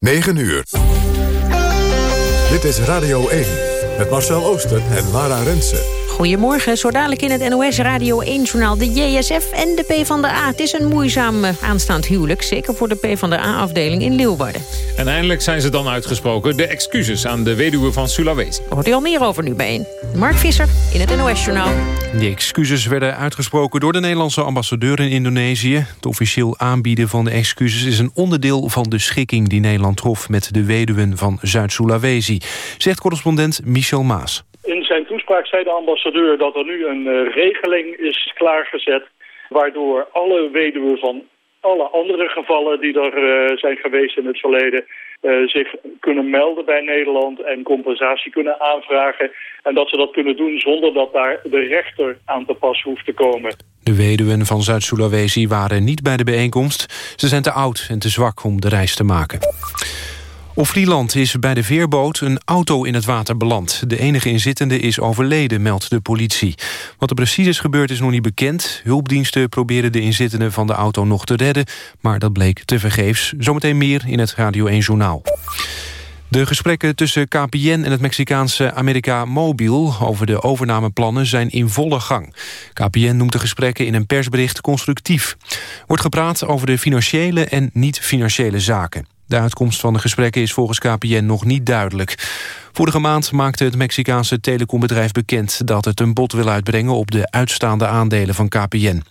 9 uur. Dit is Radio 1 met Marcel Ooster en Lara Rensen. Goedemorgen, zo dadelijk in het NOS Radio 1-journaal de JSF en de PvdA. Het is een moeizaam eh, aanstaand huwelijk, zeker voor de PvdA-afdeling in Leeuwarden. En eindelijk zijn ze dan uitgesproken, de excuses aan de weduwe van Sulawesi. Daar hoort u al meer over nu bijeen. Mark Visser in het NOS-journaal. Die excuses werden uitgesproken door de Nederlandse ambassadeur in Indonesië. Het officieel aanbieden van de excuses is een onderdeel van de schikking... die Nederland trof met de weduwen van Zuid-Sulawesi, zegt correspondent Michel Maas. In zijn toespraak zei de ambassadeur dat er nu een uh, regeling is klaargezet... waardoor alle weduwen van alle andere gevallen die er uh, zijn geweest in het verleden... Uh, zich kunnen melden bij Nederland en compensatie kunnen aanvragen. En dat ze dat kunnen doen zonder dat daar de rechter aan te pas hoeft te komen. De weduwen van Zuid-Sulawesi waren niet bij de bijeenkomst. Ze zijn te oud en te zwak om de reis te maken. Op Vlieland is bij de veerboot een auto in het water beland. De enige inzittende is overleden, meldt de politie. Wat er precies is gebeurd is nog niet bekend. Hulpdiensten proberen de inzittenden van de auto nog te redden... maar dat bleek tevergeefs. Zometeen meer in het Radio 1 Journaal. De gesprekken tussen KPN en het Mexicaanse America Mobil... over de overnameplannen zijn in volle gang. KPN noemt de gesprekken in een persbericht constructief. Wordt gepraat over de financiële en niet-financiële zaken. De uitkomst van de gesprekken is volgens KPN nog niet duidelijk. Vorige maand maakte het Mexicaanse telecombedrijf bekend... dat het een bod wil uitbrengen op de uitstaande aandelen van KPN.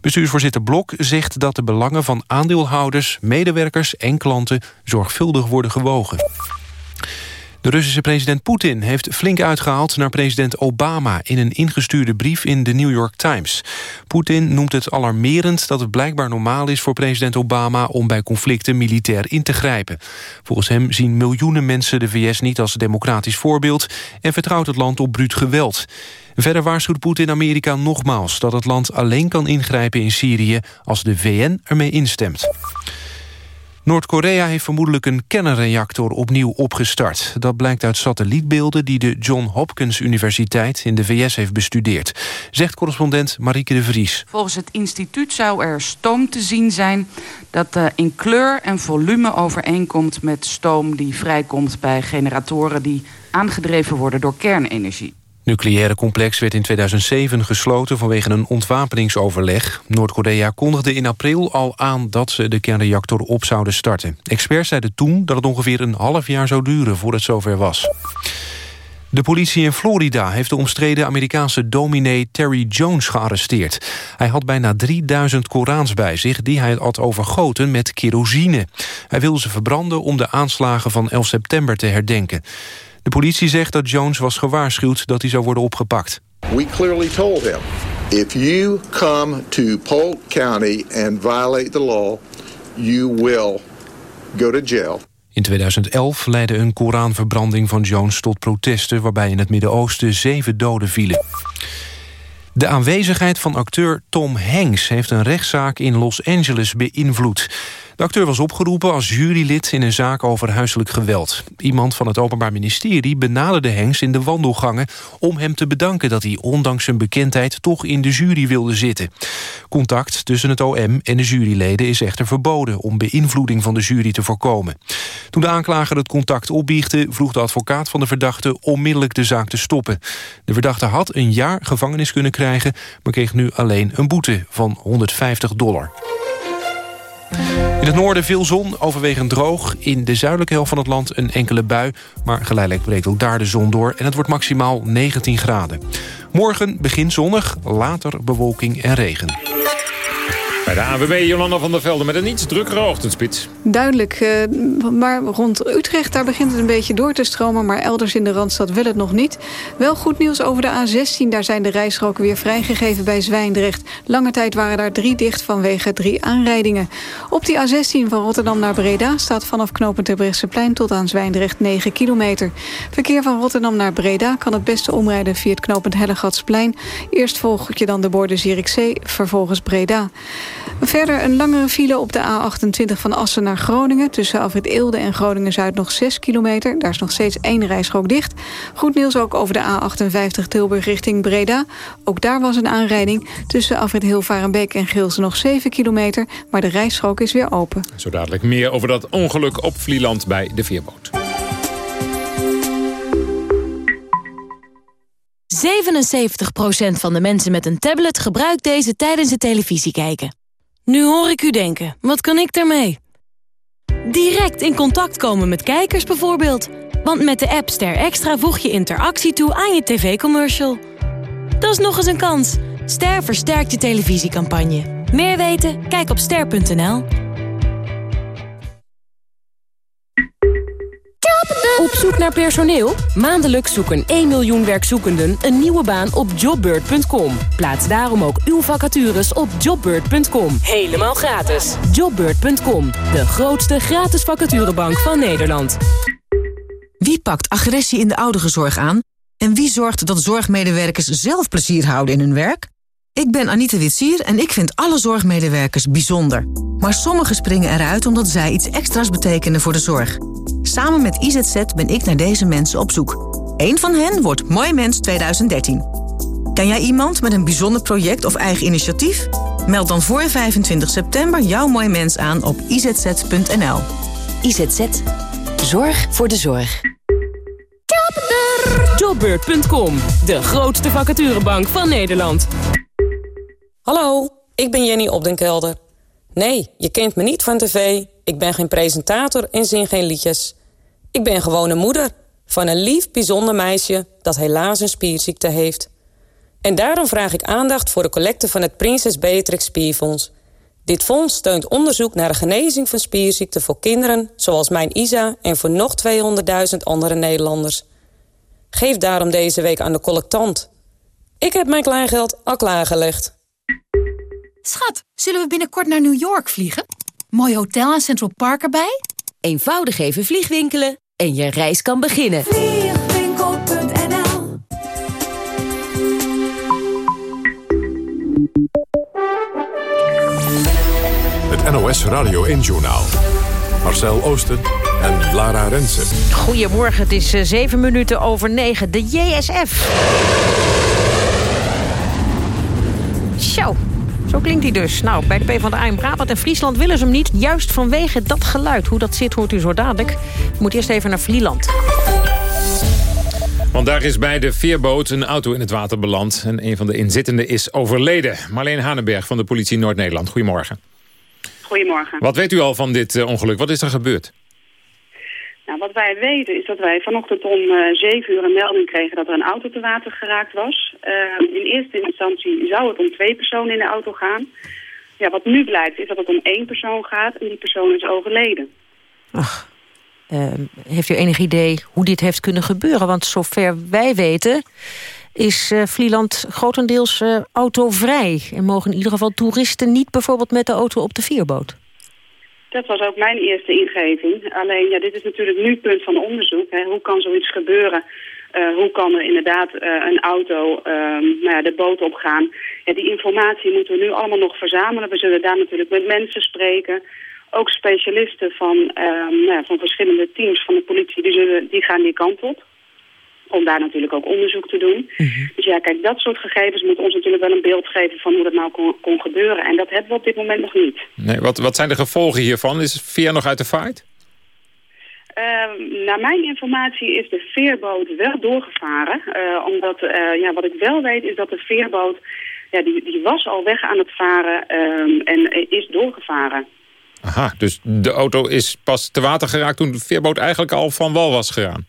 Bestuursvoorzitter Blok zegt dat de belangen van aandeelhouders... medewerkers en klanten zorgvuldig worden gewogen. De Russische president Poetin heeft flink uitgehaald naar president Obama... in een ingestuurde brief in de New York Times. Poetin noemt het alarmerend dat het blijkbaar normaal is voor president Obama... om bij conflicten militair in te grijpen. Volgens hem zien miljoenen mensen de VS niet als democratisch voorbeeld... en vertrouwt het land op bruut geweld. Verder waarschuwt Poetin Amerika nogmaals dat het land alleen kan ingrijpen in Syrië... als de VN ermee instemt. Noord-Korea heeft vermoedelijk een kernreactor opnieuw opgestart. Dat blijkt uit satellietbeelden die de John Hopkins Universiteit in de VS heeft bestudeerd. Zegt correspondent Marieke de Vries. Volgens het instituut zou er stoom te zien zijn dat uh, in kleur en volume overeenkomt met stoom die vrijkomt bij generatoren die aangedreven worden door kernenergie nucleaire complex werd in 2007 gesloten vanwege een ontwapeningsoverleg. Noord-Korea kondigde in april al aan dat ze de kernreactor op zouden starten. Experts zeiden toen dat het ongeveer een half jaar zou duren voor het zover was. De politie in Florida heeft de omstreden Amerikaanse dominee Terry Jones gearresteerd. Hij had bijna 3000 Korans bij zich die hij had overgoten met kerosine. Hij wilde ze verbranden om de aanslagen van 11 september te herdenken. De politie zegt dat Jones was gewaarschuwd dat hij zou worden opgepakt. We clearly told him, if you come to Polk County and violate the law, you will go to jail. In 2011 leidde een Koranverbranding van Jones tot protesten... waarbij in het Midden-Oosten zeven doden vielen. De aanwezigheid van acteur Tom Hanks heeft een rechtszaak in Los Angeles beïnvloed. De acteur was opgeroepen als jurylid in een zaak over huiselijk geweld. Iemand van het Openbaar Ministerie benaderde Hanks in de wandelgangen... om hem te bedanken dat hij ondanks zijn bekendheid toch in de jury wilde zitten. Contact tussen het OM en de juryleden is echter verboden... om beïnvloeding van de jury te voorkomen. Toen de aanklager het contact opbiechtte... vroeg de advocaat van de verdachte onmiddellijk de zaak te stoppen. De verdachte had een jaar gevangenis kunnen krijgen... maar kreeg nu alleen een boete van 150 dollar. In het noorden veel zon, overwegend droog. In de zuidelijke helft van het land een enkele bui. Maar geleidelijk breekt ook daar de zon door. En het wordt maximaal 19 graden. Morgen begin zonnig, later bewolking en regen. Bij de AWB Jolanda van der Velde met een iets drukkere ochtendspits. Duidelijk, uh, maar rond Utrecht daar begint het een beetje door te stromen... maar elders in de Randstad wil het nog niet. Wel goed nieuws over de A16, daar zijn de rijstroken weer vrijgegeven bij Zwijndrecht. Lange tijd waren daar drie dicht vanwege drie aanrijdingen. Op die A16 van Rotterdam naar Breda staat vanaf knooppunt Terbrechtseplein... tot aan Zwijndrecht 9 kilometer. Verkeer van Rotterdam naar Breda kan het beste omrijden via het knooppunt Hellegatsplein. Eerst volg je dan de borden Zierikzee, vervolgens Breda. Verder een langere file op de A28 van Assen naar Groningen. Tussen Alfred Eelde en Groningen-Zuid nog 6 kilometer. Daar is nog steeds één rijstrook dicht. Goed nieuws ook over de A58 Tilburg richting Breda. Ook daar was een aanrijding. Tussen Alfred Hilvarenbeek en Geelse nog 7 kilometer. Maar de rijstrook is weer open. Zo dadelijk meer over dat ongeluk op Vlieland bij de veerboot. 77% van de mensen met een tablet gebruikt deze tijdens het televisie kijken. Nu hoor ik u denken, wat kan ik daarmee? Direct in contact komen met kijkers bijvoorbeeld. Want met de app Ster Extra voeg je interactie toe aan je tv-commercial. Dat is nog eens een kans. Ster versterkt je televisiecampagne. Meer weten? Kijk op ster.nl. Op zoek naar personeel? Maandelijks zoeken 1 miljoen werkzoekenden een nieuwe baan op jobbird.com. Plaats daarom ook uw vacatures op jobbird.com. Helemaal gratis. Jobbird.com, de grootste gratis vacaturebank van Nederland. Wie pakt agressie in de ouderenzorg aan? En wie zorgt dat zorgmedewerkers zelf plezier houden in hun werk? Ik ben Anita Witsier en ik vind alle zorgmedewerkers bijzonder. Maar sommigen springen eruit omdat zij iets extra's betekenen voor de zorg. Samen met IZZ ben ik naar deze mensen op zoek. Eén van hen wordt Mooi Mens 2013. Ken jij iemand met een bijzonder project of eigen initiatief? Meld dan voor 25 september jouw Mooi Mens aan op izz.nl. IZZ. Zorg voor de zorg. Jobbeurt.com, de grootste vacaturebank van Nederland. Hallo, ik ben Jenny Opdenkelder. Nee, je kent me niet van tv. Ik ben geen presentator en zing geen liedjes. Ik ben gewoon moeder van een lief, bijzonder meisje... dat helaas een spierziekte heeft. En daarom vraag ik aandacht voor de collecte van het Prinses Beatrix Spierfonds. Dit fonds steunt onderzoek naar de genezing van spierziekten voor kinderen... zoals mijn Isa en voor nog 200.000 andere Nederlanders. Geef daarom deze week aan de collectant. Ik heb mijn kleingeld al klaargelegd. Schat, zullen we binnenkort naar New York vliegen? Mooi hotel en Central Park erbij? Eenvoudig even vliegwinkelen en je reis kan beginnen. Vliegwinkel.nl Het NOS Radio 1-journaal. Marcel Oosten en Lara Rensen. Goedemorgen, het is uh, zeven minuten over negen. De JSF. Zo, zo klinkt hij dus. Nou, bij de PvdA in Brabant en Friesland willen ze hem niet. Juist vanwege dat geluid. Hoe dat zit, hoort u zo dadelijk. Moet eerst even naar Vlieland. Want daar is bij de veerboot een auto in het water beland. En een van de inzittenden is overleden. Marleen Hanenberg van de politie Noord-Nederland. Goedemorgen. Goedemorgen. Wat weet u al van dit uh, ongeluk? Wat is er gebeurd? Nou, wat wij weten is dat wij vanochtend om uh, 7 uur een melding kregen dat er een auto te water geraakt was. Uh, in eerste instantie zou het om twee personen in de auto gaan. Ja, wat nu blijkt is dat het om één persoon gaat en die persoon is overleden. Ach, uh, heeft u enig idee hoe dit heeft kunnen gebeuren? Want zover wij weten is uh, Vlieland grotendeels autovrij. En mogen in ieder geval toeristen niet bijvoorbeeld met de auto op de vierboot. Dat was ook mijn eerste ingeving. Alleen, ja, dit is natuurlijk nu punt van onderzoek. Hè. Hoe kan zoiets gebeuren? Uh, hoe kan er inderdaad uh, een auto uh, nou ja, de boot op gaan? Ja, die informatie moeten we nu allemaal nog verzamelen. We zullen daar natuurlijk met mensen spreken. Ook specialisten van, nou ja, van verschillende teams van de politie, die, zullen, die gaan die kant op om daar natuurlijk ook onderzoek te doen. Mm -hmm. Dus ja, kijk, dat soort gegevens moet ons natuurlijk wel een beeld geven van hoe dat nou kon, kon gebeuren. En dat hebben we op dit moment nog niet. Nee, wat, wat zijn de gevolgen hiervan? Is Veer nog uit de vaart? Uh, naar mijn informatie is de veerboot wel doorgevaren. Uh, omdat, uh, ja, wat ik wel weet is dat de veerboot, ja, die, die was al weg aan het varen um, en is doorgevaren. Aha, dus de auto is pas te water geraakt toen de veerboot eigenlijk al van wal was gegaan?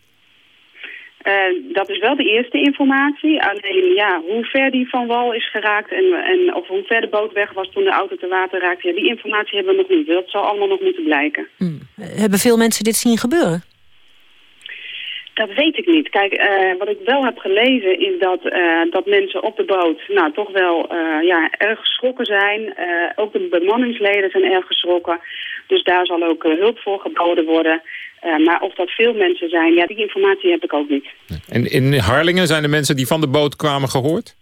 Uh, dat is wel de eerste informatie. Alleen ja, hoe ver die van wal is geraakt en, en of hoe ver de boot weg was toen de auto te water raakte, die informatie hebben we nog niet. Dat zal allemaal nog moeten blijken. Hmm. Hebben veel mensen dit zien gebeuren? Dat weet ik niet. Kijk, uh, wat ik wel heb gelezen is dat, uh, dat mensen op de boot nou toch wel ja, erg geschrokken zijn. ook de bemanningsleden zijn erg geschrokken. Dus daar zal ook hulp voor geboden worden. Maar of dat veel mensen zijn, ja, die informatie heb ik ook niet. En in Harlingen zijn de mensen die van de boot kwamen gehoord?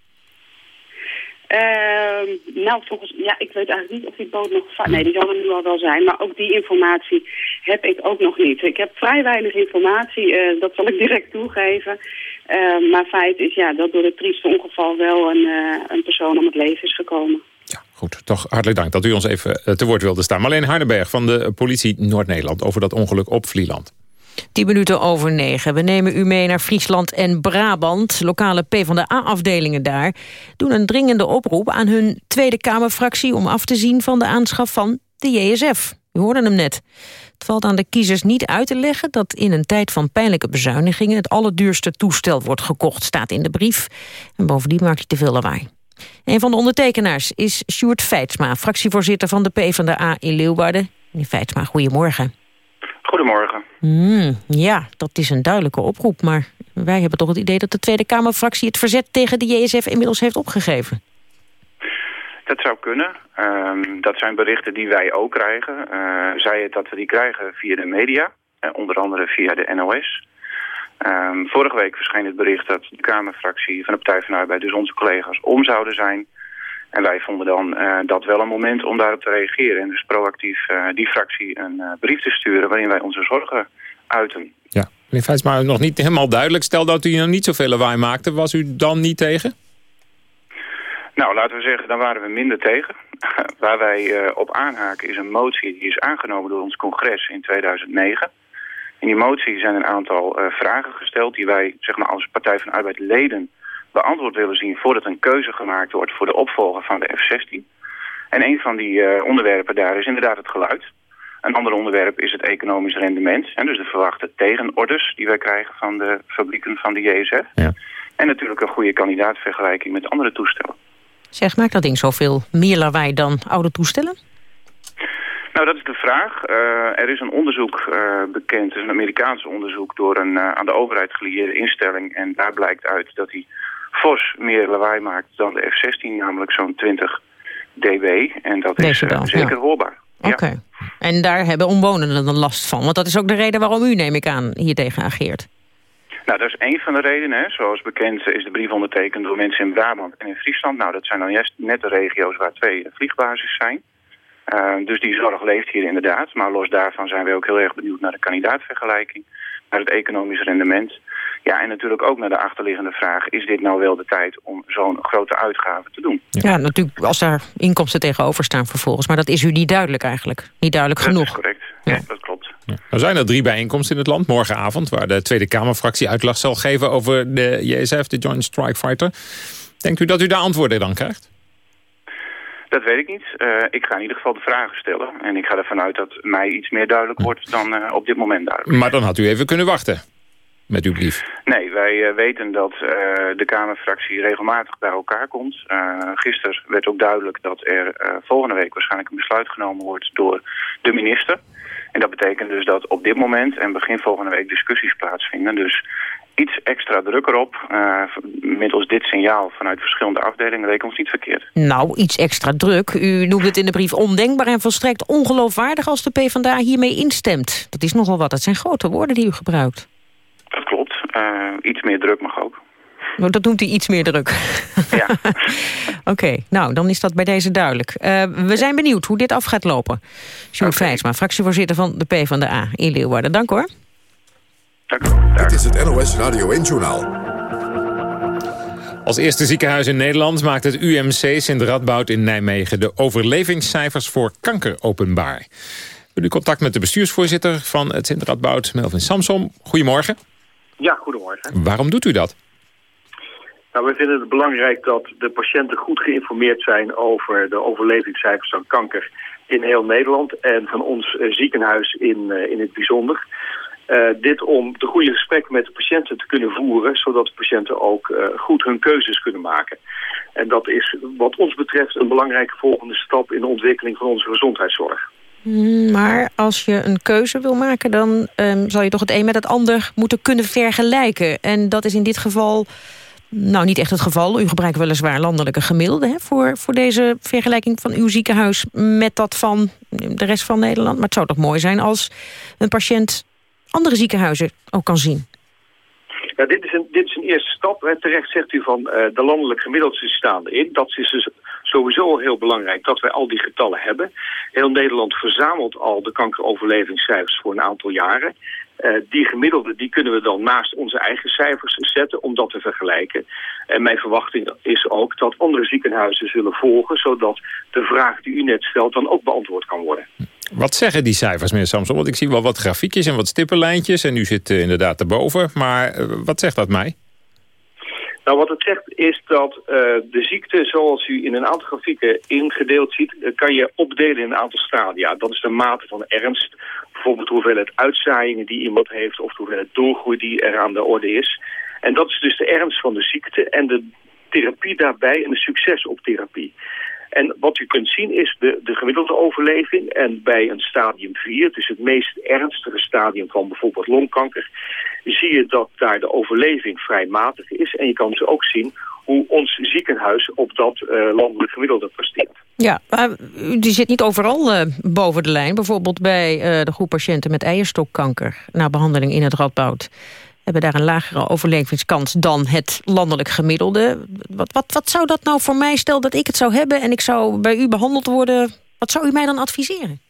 Ehm, nou, volgens, ja, ik weet eigenlijk niet of die boot nog. Nee, die zal er nu al wel zijn. Maar ook die informatie heb ik ook nog niet. Ik heb vrij weinig informatie, eh, dat zal ik direct toegeven. Ehm, maar feit is ja, dat door het trieste ongeval wel een, uh, een persoon om het leven is gekomen. Ja, goed. Toch hartelijk dank dat u ons even eh, te woord wilde staan. Marleen Hardenberg van de politie Noord-Nederland over dat ongeluk op Vlieland. 10 minuten over negen. We nemen u mee naar Friesland en Brabant. Lokale PvdA-afdelingen daar doen een dringende oproep aan hun Tweede Kamerfractie... om af te zien van de aanschaf van de JSF. U hoorde hem net. Het valt aan de kiezers niet uit te leggen dat in een tijd van pijnlijke bezuinigingen... het allerduurste toestel wordt gekocht, staat in de brief. En bovendien maakt hij te veel lawaai. Een van de ondertekenaars is Sjoerd Feitsma... fractievoorzitter van de PvdA in Leeuwarden. Meneer Feitsma, goedemorgen. Goedemorgen. Mm, ja, dat is een duidelijke oproep. Maar wij hebben toch het idee dat de Tweede Kamerfractie... het verzet tegen de JSF inmiddels heeft opgegeven. Dat zou kunnen. Um, dat zijn berichten die wij ook krijgen. Uh, zij het dat we die krijgen via de media. Uh, onder andere via de NOS. Um, vorige week verscheen het bericht dat de Kamerfractie van de Partij van de Arbeid... dus onze collega's om zouden zijn... En wij vonden dan uh, dat wel een moment om daarop te reageren. En dus proactief uh, die fractie een uh, brief te sturen waarin wij onze zorgen uiten. Ja, meneer Feits, maar nog niet helemaal duidelijk. Stel dat u nog niet zoveel lawaai maakte, was u dan niet tegen? Nou, laten we zeggen, dan waren we minder tegen. Waar wij op aanhaken is een motie die is aangenomen door ons congres in 2009. In die motie zijn een aantal vragen gesteld die wij zeg maar, als Partij van Arbeid leden beantwoord willen zien voordat een keuze gemaakt wordt voor de opvolger van de F-16. En een van die uh, onderwerpen daar is inderdaad het geluid. Een ander onderwerp is het economisch rendement. En dus de verwachte tegenorders die wij krijgen van de fabrieken van de JSF. Ja. En natuurlijk een goede kandidaatvergelijking met andere toestellen. Zeg, maakt dat ding zoveel meer lawaai dan oude toestellen? Nou, dat is de vraag. Uh, er is een onderzoek uh, bekend, het is een Amerikaans onderzoek... door een uh, aan de overheid gelieerde instelling. En daar blijkt uit dat hij fors meer lawaai maakt dan de F-16, namelijk zo'n 20 dB. En dat is uh, zeker ja. hoorbaar. Oké. Okay. Ja. En daar hebben omwonenden dan last van? Want dat is ook de reden waarom u, neem ik aan, hier tegen ageert. Nou, dat is één van de redenen. Hè. Zoals bekend is de brief ondertekend door mensen in Brabant en in Friesland. Nou, dat zijn dan juist net de regio's waar twee vliegbasis zijn. Uh, dus die zorg leeft hier inderdaad. Maar los daarvan zijn we ook heel erg benieuwd naar de kandidaatvergelijking. Naar het economisch rendement. Ja, en natuurlijk ook naar de achterliggende vraag... is dit nou wel de tijd om zo'n grote uitgave te doen? Ja. ja. natuurlijk als daar inkomsten tegenover staan vervolgens. Maar dat is u niet duidelijk eigenlijk. Niet duidelijk dat genoeg. Dat is correct. Ja, dat klopt. Ja. Er zijn er drie bijeenkomsten in het land morgenavond... waar de Tweede Kamerfractie uitleg zal geven over de JSF, de Joint Strike Fighter. Denkt u dat u daar antwoorden dan krijgt? Dat weet ik niet. Uh, ik ga in ieder geval de vragen stellen. En ik ga ervan uit dat mij iets meer duidelijk wordt dan uh, op dit moment duidelijk. Maar dan had u even kunnen wachten met uw brief. Nee, wij uh, weten dat de Kamerfractie regelmatig bij elkaar komt. gisteren werd ook duidelijk dat er volgende week waarschijnlijk een besluit genomen wordt door de minister. En dat betekent dus dat op dit moment en begin volgende week discussies plaatsvinden. Dus iets extra druk erop. Uh, middels dit signaal vanuit verschillende afdelingen reken ons niet verkeerd. Nou, iets extra druk. U noemt het in de brief ondenkbaar en volstrekt ongeloofwaardig als de PvdA hiermee instemt. Dat is nogal wat. Dat zijn grote woorden die u gebruikt. Dat klopt. Uh, iets meer druk mag ook. Dat noemt hij iets meer druk. Ja. Oké, okay, nou, dan is dat bij deze duidelijk. Uh, we zijn benieuwd hoe dit af gaat lopen. Sjoerd okay. Vijsma, fractievoorzitter van de PvdA in Leeuwarden. Dank hoor. Dit is het NOS Radio 1-journaal. Als eerste ziekenhuis in Nederland maakt het UMC Sint Radboud in Nijmegen... de overlevingscijfers voor kanker openbaar. We nu contact met de bestuursvoorzitter van het Sint Radboud, Melvin Samsom. Goedemorgen. Ja, goedemorgen. Waarom doet u dat? Nou, we vinden het belangrijk dat de patiënten goed geïnformeerd zijn... over de overlevingscijfers van kanker in heel Nederland... en van ons uh, ziekenhuis in, uh, in het bijzonder... Uh, dit om de goede gesprekken met de patiënten te kunnen voeren... zodat de patiënten ook uh, goed hun keuzes kunnen maken. En dat is wat ons betreft een belangrijke volgende stap... in de ontwikkeling van onze gezondheidszorg. Maar als je een keuze wil maken... dan um, zal je toch het een met het ander moeten kunnen vergelijken. En dat is in dit geval... Nou, niet echt het geval. U gebruikt weliswaar landelijke gemiddelde hè, voor, voor deze vergelijking van uw ziekenhuis met dat van de rest van Nederland. Maar het zou toch mooi zijn als een patiënt andere ziekenhuizen ook kan zien? Ja, dit, is een, dit is een eerste stap. Terecht zegt u van uh, de landelijk gemiddelde staan erin. Dat is dus sowieso heel belangrijk dat wij al die getallen hebben. Heel Nederland verzamelt al de kankeroverlevingscijfers voor een aantal jaren. Uh, die gemiddelde die kunnen we dan naast onze eigen cijfers zetten om dat te vergelijken. En mijn verwachting is ook dat andere ziekenhuizen zullen volgen... zodat de vraag die u net stelt dan ook beantwoord kan worden. Wat zeggen die cijfers, meneer Samson? Want ik zie wel wat grafiekjes en wat stippenlijntjes... en u zit uh, inderdaad erboven, maar uh, wat zegt dat mij? Nou, wat het zegt is dat uh, de ziekte, zoals u in een aantal grafieken ingedeeld ziet... Kan je opdelen in een aantal stadia. Dat is de mate van ernst. Bijvoorbeeld de hoeveelheid uitzaaiingen die iemand heeft... of de hoeveelheid doorgroei die er aan de orde is. En dat is dus de ernst van de ziekte en de therapie daarbij en de succes op therapie. En wat u kunt zien is de, de gemiddelde overleving. En bij een stadium 4, dus het meest ernstige stadium van bijvoorbeeld longkanker... zie je dat daar de overleving vrij matig is. En je kan dus ook zien hoe ons ziekenhuis op dat uh, landelijk gemiddelde presteert. Ja, maar u zit niet overal uh, boven de lijn. Bijvoorbeeld bij uh, de groep patiënten met eierstokkanker... na behandeling in het Radboud hebben daar een lagere overlevingskans dan het landelijk gemiddelde. Wat, wat, wat zou dat nou voor mij, stel dat ik het zou hebben... en ik zou bij u behandeld worden, wat zou u mij dan adviseren?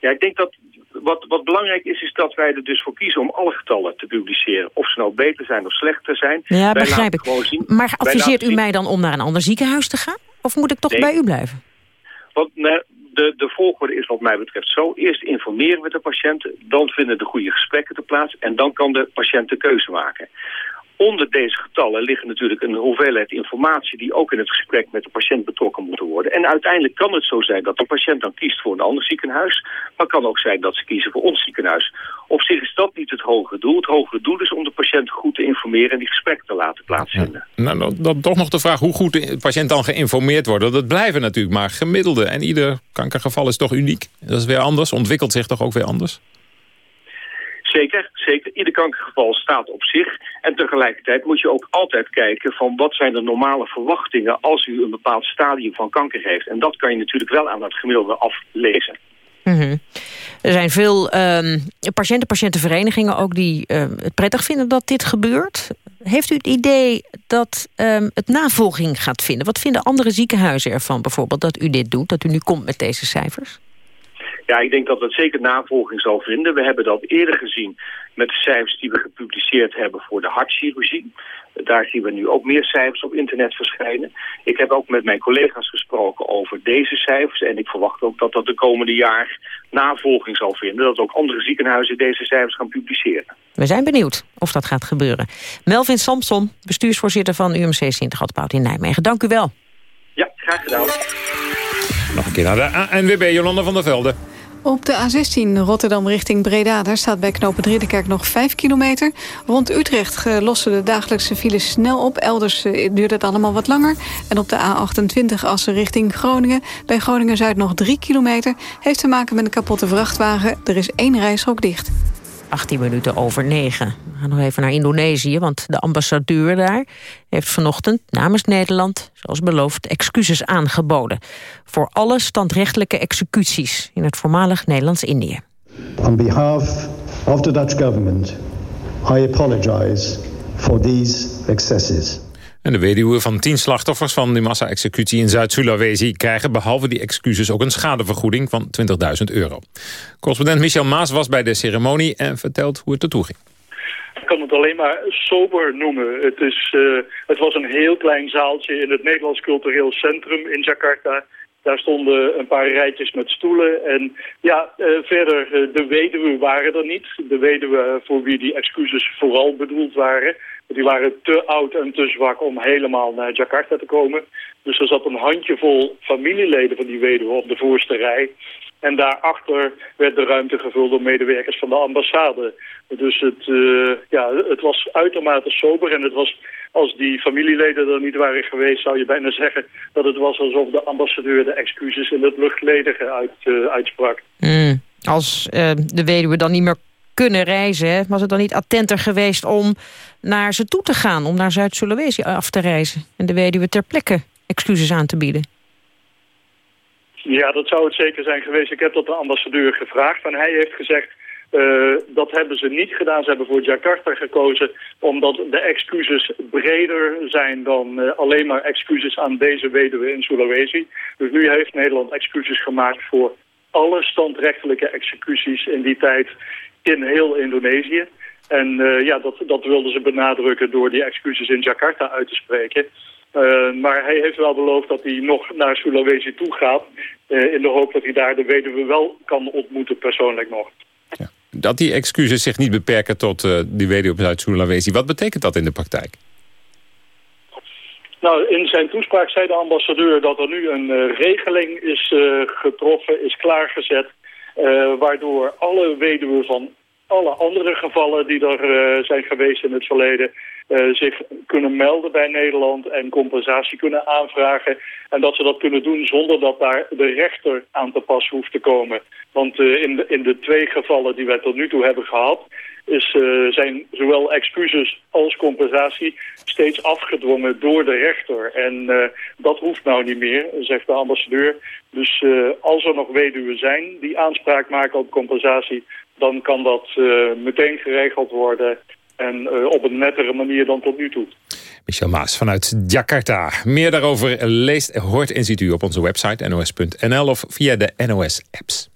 Ja, ik denk dat wat, wat belangrijk is, is dat wij er dus voor kiezen om alle getallen te publiceren. Of ze nou beter zijn of slechter zijn. Ja, wij begrijp ik. Zien, maar adviseert u zien... mij dan om naar een ander ziekenhuis te gaan? Of moet ik toch nee. bij u blijven? Want, nee, de, de volgorde is wat mij betreft zo. Eerst informeren we de patiënten, dan vinden de goede gesprekken te plaats... en dan kan de patiënt de keuze maken. Onder deze getallen liggen natuurlijk een hoeveelheid informatie... die ook in het gesprek met de patiënt betrokken moeten worden. En uiteindelijk kan het zo zijn dat de patiënt dan kiest voor een ander ziekenhuis... maar kan ook zijn dat ze kiezen voor ons ziekenhuis. Op zich is dat niet het hogere doel. Het hogere doel is om de patiënt goed te informeren... en die gesprekken te laten plaatsvinden. Nou, dan toch nog de vraag hoe goed de patiënt dan geïnformeerd wordt. Dat blijven natuurlijk maar gemiddelde. En ieder kankergeval is toch uniek? Dat is weer anders, ontwikkelt zich toch ook weer anders? Zeker, zeker. Ieder kankergeval staat op zich. En tegelijkertijd moet je ook altijd kijken van wat zijn de normale verwachtingen als u een bepaald stadium van kanker heeft. En dat kan je natuurlijk wel aan dat gemiddelde aflezen. -hmm. Er zijn veel um, patiënten, patiëntenverenigingen ook die uh, het prettig vinden dat dit gebeurt. Heeft u het idee dat um, het navolging gaat vinden? Wat vinden andere ziekenhuizen ervan bijvoorbeeld dat u dit doet, dat u nu komt met deze cijfers? Ja, ik denk dat het zeker navolging zal vinden. We hebben dat eerder gezien met de cijfers die we gepubliceerd hebben voor de hartchirurgie. Daar zien we nu ook meer cijfers op internet verschijnen. Ik heb ook met mijn collega's gesproken over deze cijfers. En ik verwacht ook dat dat de komende jaar navolging zal vinden. Dat ook andere ziekenhuizen deze cijfers gaan publiceren. We zijn benieuwd of dat gaat gebeuren. Melvin Samson, bestuursvoorzitter van UMC Sint-Gatboud in Nijmegen. Dank u wel. Ja, graag gedaan. Nog een keer naar de ANWB, Jolanda van der Velde. Op de A16 Rotterdam richting Breda, daar staat bij knopen Ridderkerk nog 5 kilometer. Rond Utrecht lossen de dagelijkse files snel op. Elders duurt het allemaal wat langer. En op de A28 Assen richting Groningen, bij Groningen-Zuid nog 3 kilometer... heeft te maken met een kapotte vrachtwagen. Er is één rijstrook dicht. 18 minuten over 9. We gaan nog even naar Indonesië, want de ambassadeur daar... heeft vanochtend namens Nederland, zoals beloofd, excuses aangeboden... voor alle standrechtelijke executies in het voormalig Nederlands-Indië. On behalf of the Dutch government, I apologize for these excesses. En de weduwen van tien slachtoffers van de massa-executie in Zuid-Sulawesi... krijgen behalve die excuses ook een schadevergoeding van 20.000 euro. Correspondent Michel Maas was bij de ceremonie en vertelt hoe het ertoe ging. Ik kan het alleen maar sober noemen. Het, is, uh, het was een heel klein zaaltje in het Nederlands Cultureel Centrum in Jakarta. Daar stonden een paar rijtjes met stoelen. En ja, uh, verder, uh, de weduwen waren er niet. De weduwen voor wie die excuses vooral bedoeld waren. Die waren te oud en te zwak om helemaal naar Jakarta te komen. Dus er zat een handjevol familieleden van die weduwe op de voorste rij. En daarachter werd de ruimte gevuld door medewerkers van de ambassade. Dus het, uh, ja, het was uitermate sober. En het was, als die familieleden er niet waren geweest... zou je bijna zeggen dat het was alsof de ambassadeur de excuses in het luchtledige uit, uh, uitsprak. Mm, als uh, de weduwe dan niet meer kunnen reizen... was het dan niet attenter geweest om naar ze toe te gaan... om naar Zuid-Sulawesi af te reizen... en de weduwe ter plekke excuses aan te bieden? Ja, dat zou het zeker zijn geweest. Ik heb dat de ambassadeur gevraagd en hij heeft gezegd Uh, dat hebben ze niet gedaan. Ze hebben voor Jakarta gekozen omdat de excuses breder zijn dan uh, alleen maar excuses aan deze weduwe in Sulawesi. Dus nu heeft Nederland excuses gemaakt voor alle standrechtelijke executies in die tijd in heel Indonesië. En uh, ja, dat, dat wilden ze benadrukken door die excuses in Jakarta uit te spreken. Uh, maar hij heeft wel beloofd dat hij nog naar Sulawesi toe gaat... Uh, in de hoop dat hij daar de weduwe wel kan ontmoeten persoonlijk nog. Ja. Dat die excuses zich niet beperken tot uh, die weduwe uit Sulawesi. Wat betekent dat in de praktijk? Nou, in zijn toespraak zei de ambassadeur dat er nu een regeling is getroffen, is klaargezet... waardoor alle weduwen van alle andere gevallen die er uh, zijn geweest in het verleden... Uh, zich kunnen melden bij Nederland en compensatie kunnen aanvragen. En dat ze dat kunnen doen zonder dat daar de rechter aan te pas hoeft te komen. Want uh, in, de, in de twee gevallen die wij tot nu toe hebben gehad... Is, zijn zowel excuses als compensatie steeds afgedwongen door de rechter. En dat hoeft nou niet meer, zegt de ambassadeur. Dus als er nog weduwen zijn die aanspraak maken op compensatie dan kan dat meteen geregeld worden en op een nettere manier dan tot nu toe. Michel Maas vanuit Jakarta. Meer daarover leest, hoort en ziet u op onze website nos.nl of via de NOS-apps.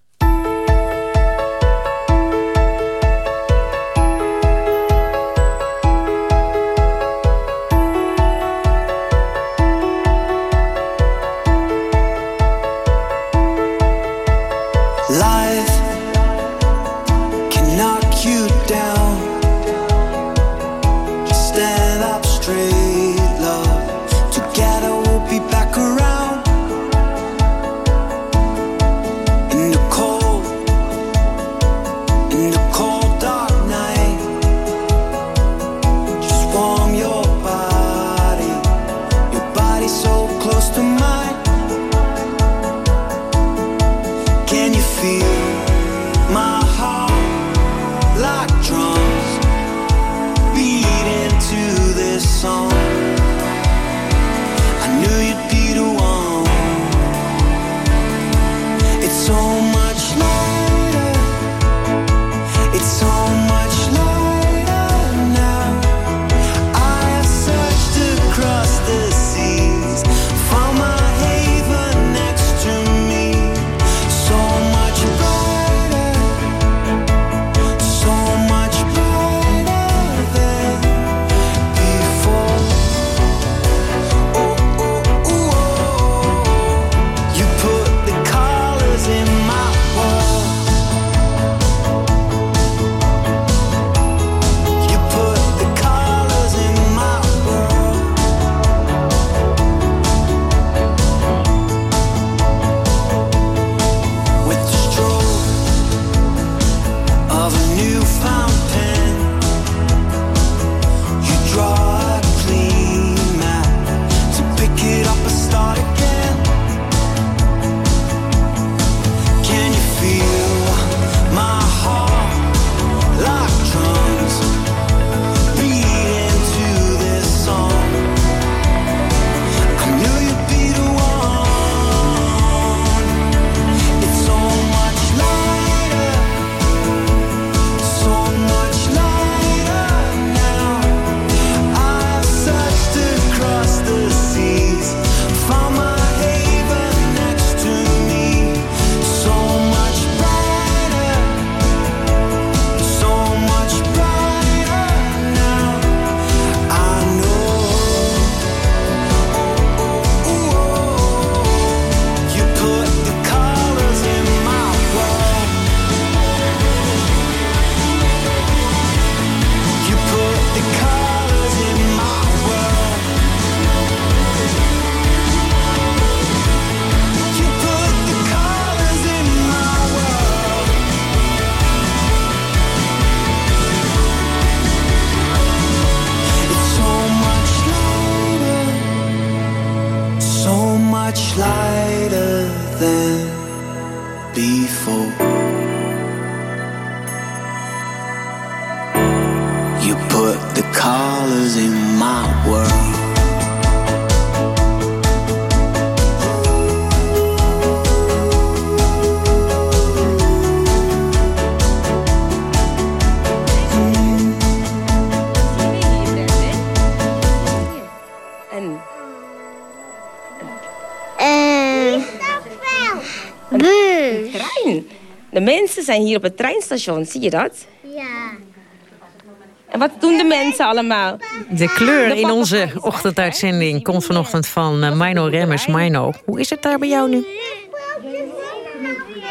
Zijn hier op het treinstation, zie je dat? Ja. En wat doen de mensen allemaal? De kleur in onze ochtenduitzending komt vanochtend van uh, Mino Remmers. Mino, hoe is het daar bij jou nu?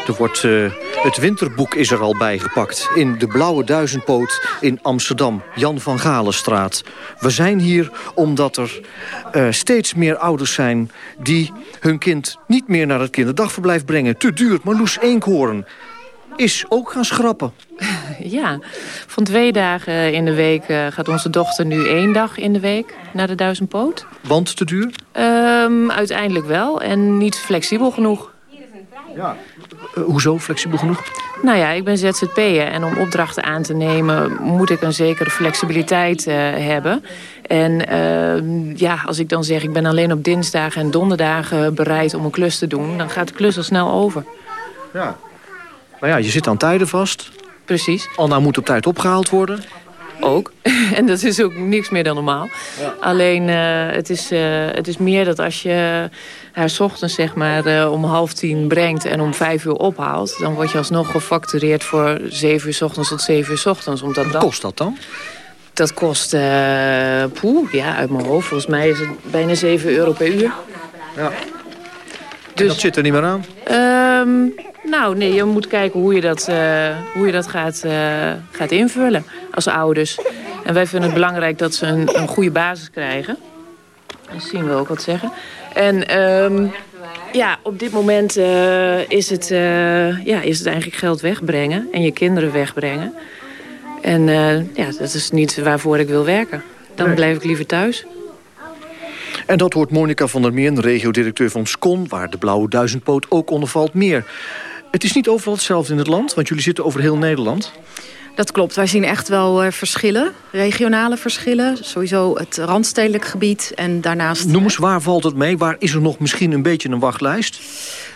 Er wordt, uh, het winterboek is er al bij gepakt. In de Blauwe Duizendpoot in Amsterdam. Jan van Galenstraat. We zijn hier omdat er uh, steeds meer ouders zijn... die hun kind niet meer naar het kinderdagverblijf brengen. Te duur. Marloes Eenkhoorn is ook gaan schrappen. Ja, van twee dagen in de week uh, gaat onze dochter nu één dag in de week naar de Duizendpoot. Want te duur? Um, uiteindelijk wel en niet flexibel genoeg. Ja. Uh, hoezo flexibel genoeg? Nou ja, ik ben ZZP'er en om opdrachten aan te nemen... moet ik een zekere flexibiliteit uh, hebben. En uh, ja, als ik dan zeg, ik ben alleen op dinsdagen en donderdagen bereid om een klus te doen... dan gaat de klus al snel over. Ja. Nou ja, je zit aan tijden vast. Precies. Anna moet op tijd opgehaald worden. Ook. en dat is ook niks meer dan normaal. Ja. Alleen, uh, het, is, uh, het is meer dat als je haar s ochtends zeg maar, uh, om half tien brengt... en om vijf uur ophaalt... dan word je alsnog gefactureerd voor zeven uur s ochtends tot zeven uur s ochtends. Omdat Wat kost dat dan? Dat kost, poeh, ja, uit mijn hoofd. Volgens mij is het bijna 7 euro per uur. Ja. Dus, dat zit er niet meer aan? Um, nou, nee, je moet kijken hoe je dat, uh, hoe je dat gaat, uh, gaat invullen als ouders. En wij vinden het belangrijk dat ze een, een goede basis krijgen. Dat zien we ook wat zeggen. En um, ja, op dit moment uh, is, het, ja, is het eigenlijk geld wegbrengen. En je kinderen wegbrengen. En ja, dat is niet waarvoor ik wil werken. Dan blijf ik liever thuis. En dat hoort Monica van der Meer, regio-directeur van SCON... waar de Blauwe Duizendpoot ook onder valt meer. Het is niet overal hetzelfde in het land, want jullie zitten over heel Nederland. Dat klopt. Wij zien echt wel uh, verschillen, regionale verschillen. Sowieso het randstedelijk gebied en daarnaast... Noem eens, waar valt het mee? Waar is er nog misschien een beetje een wachtlijst?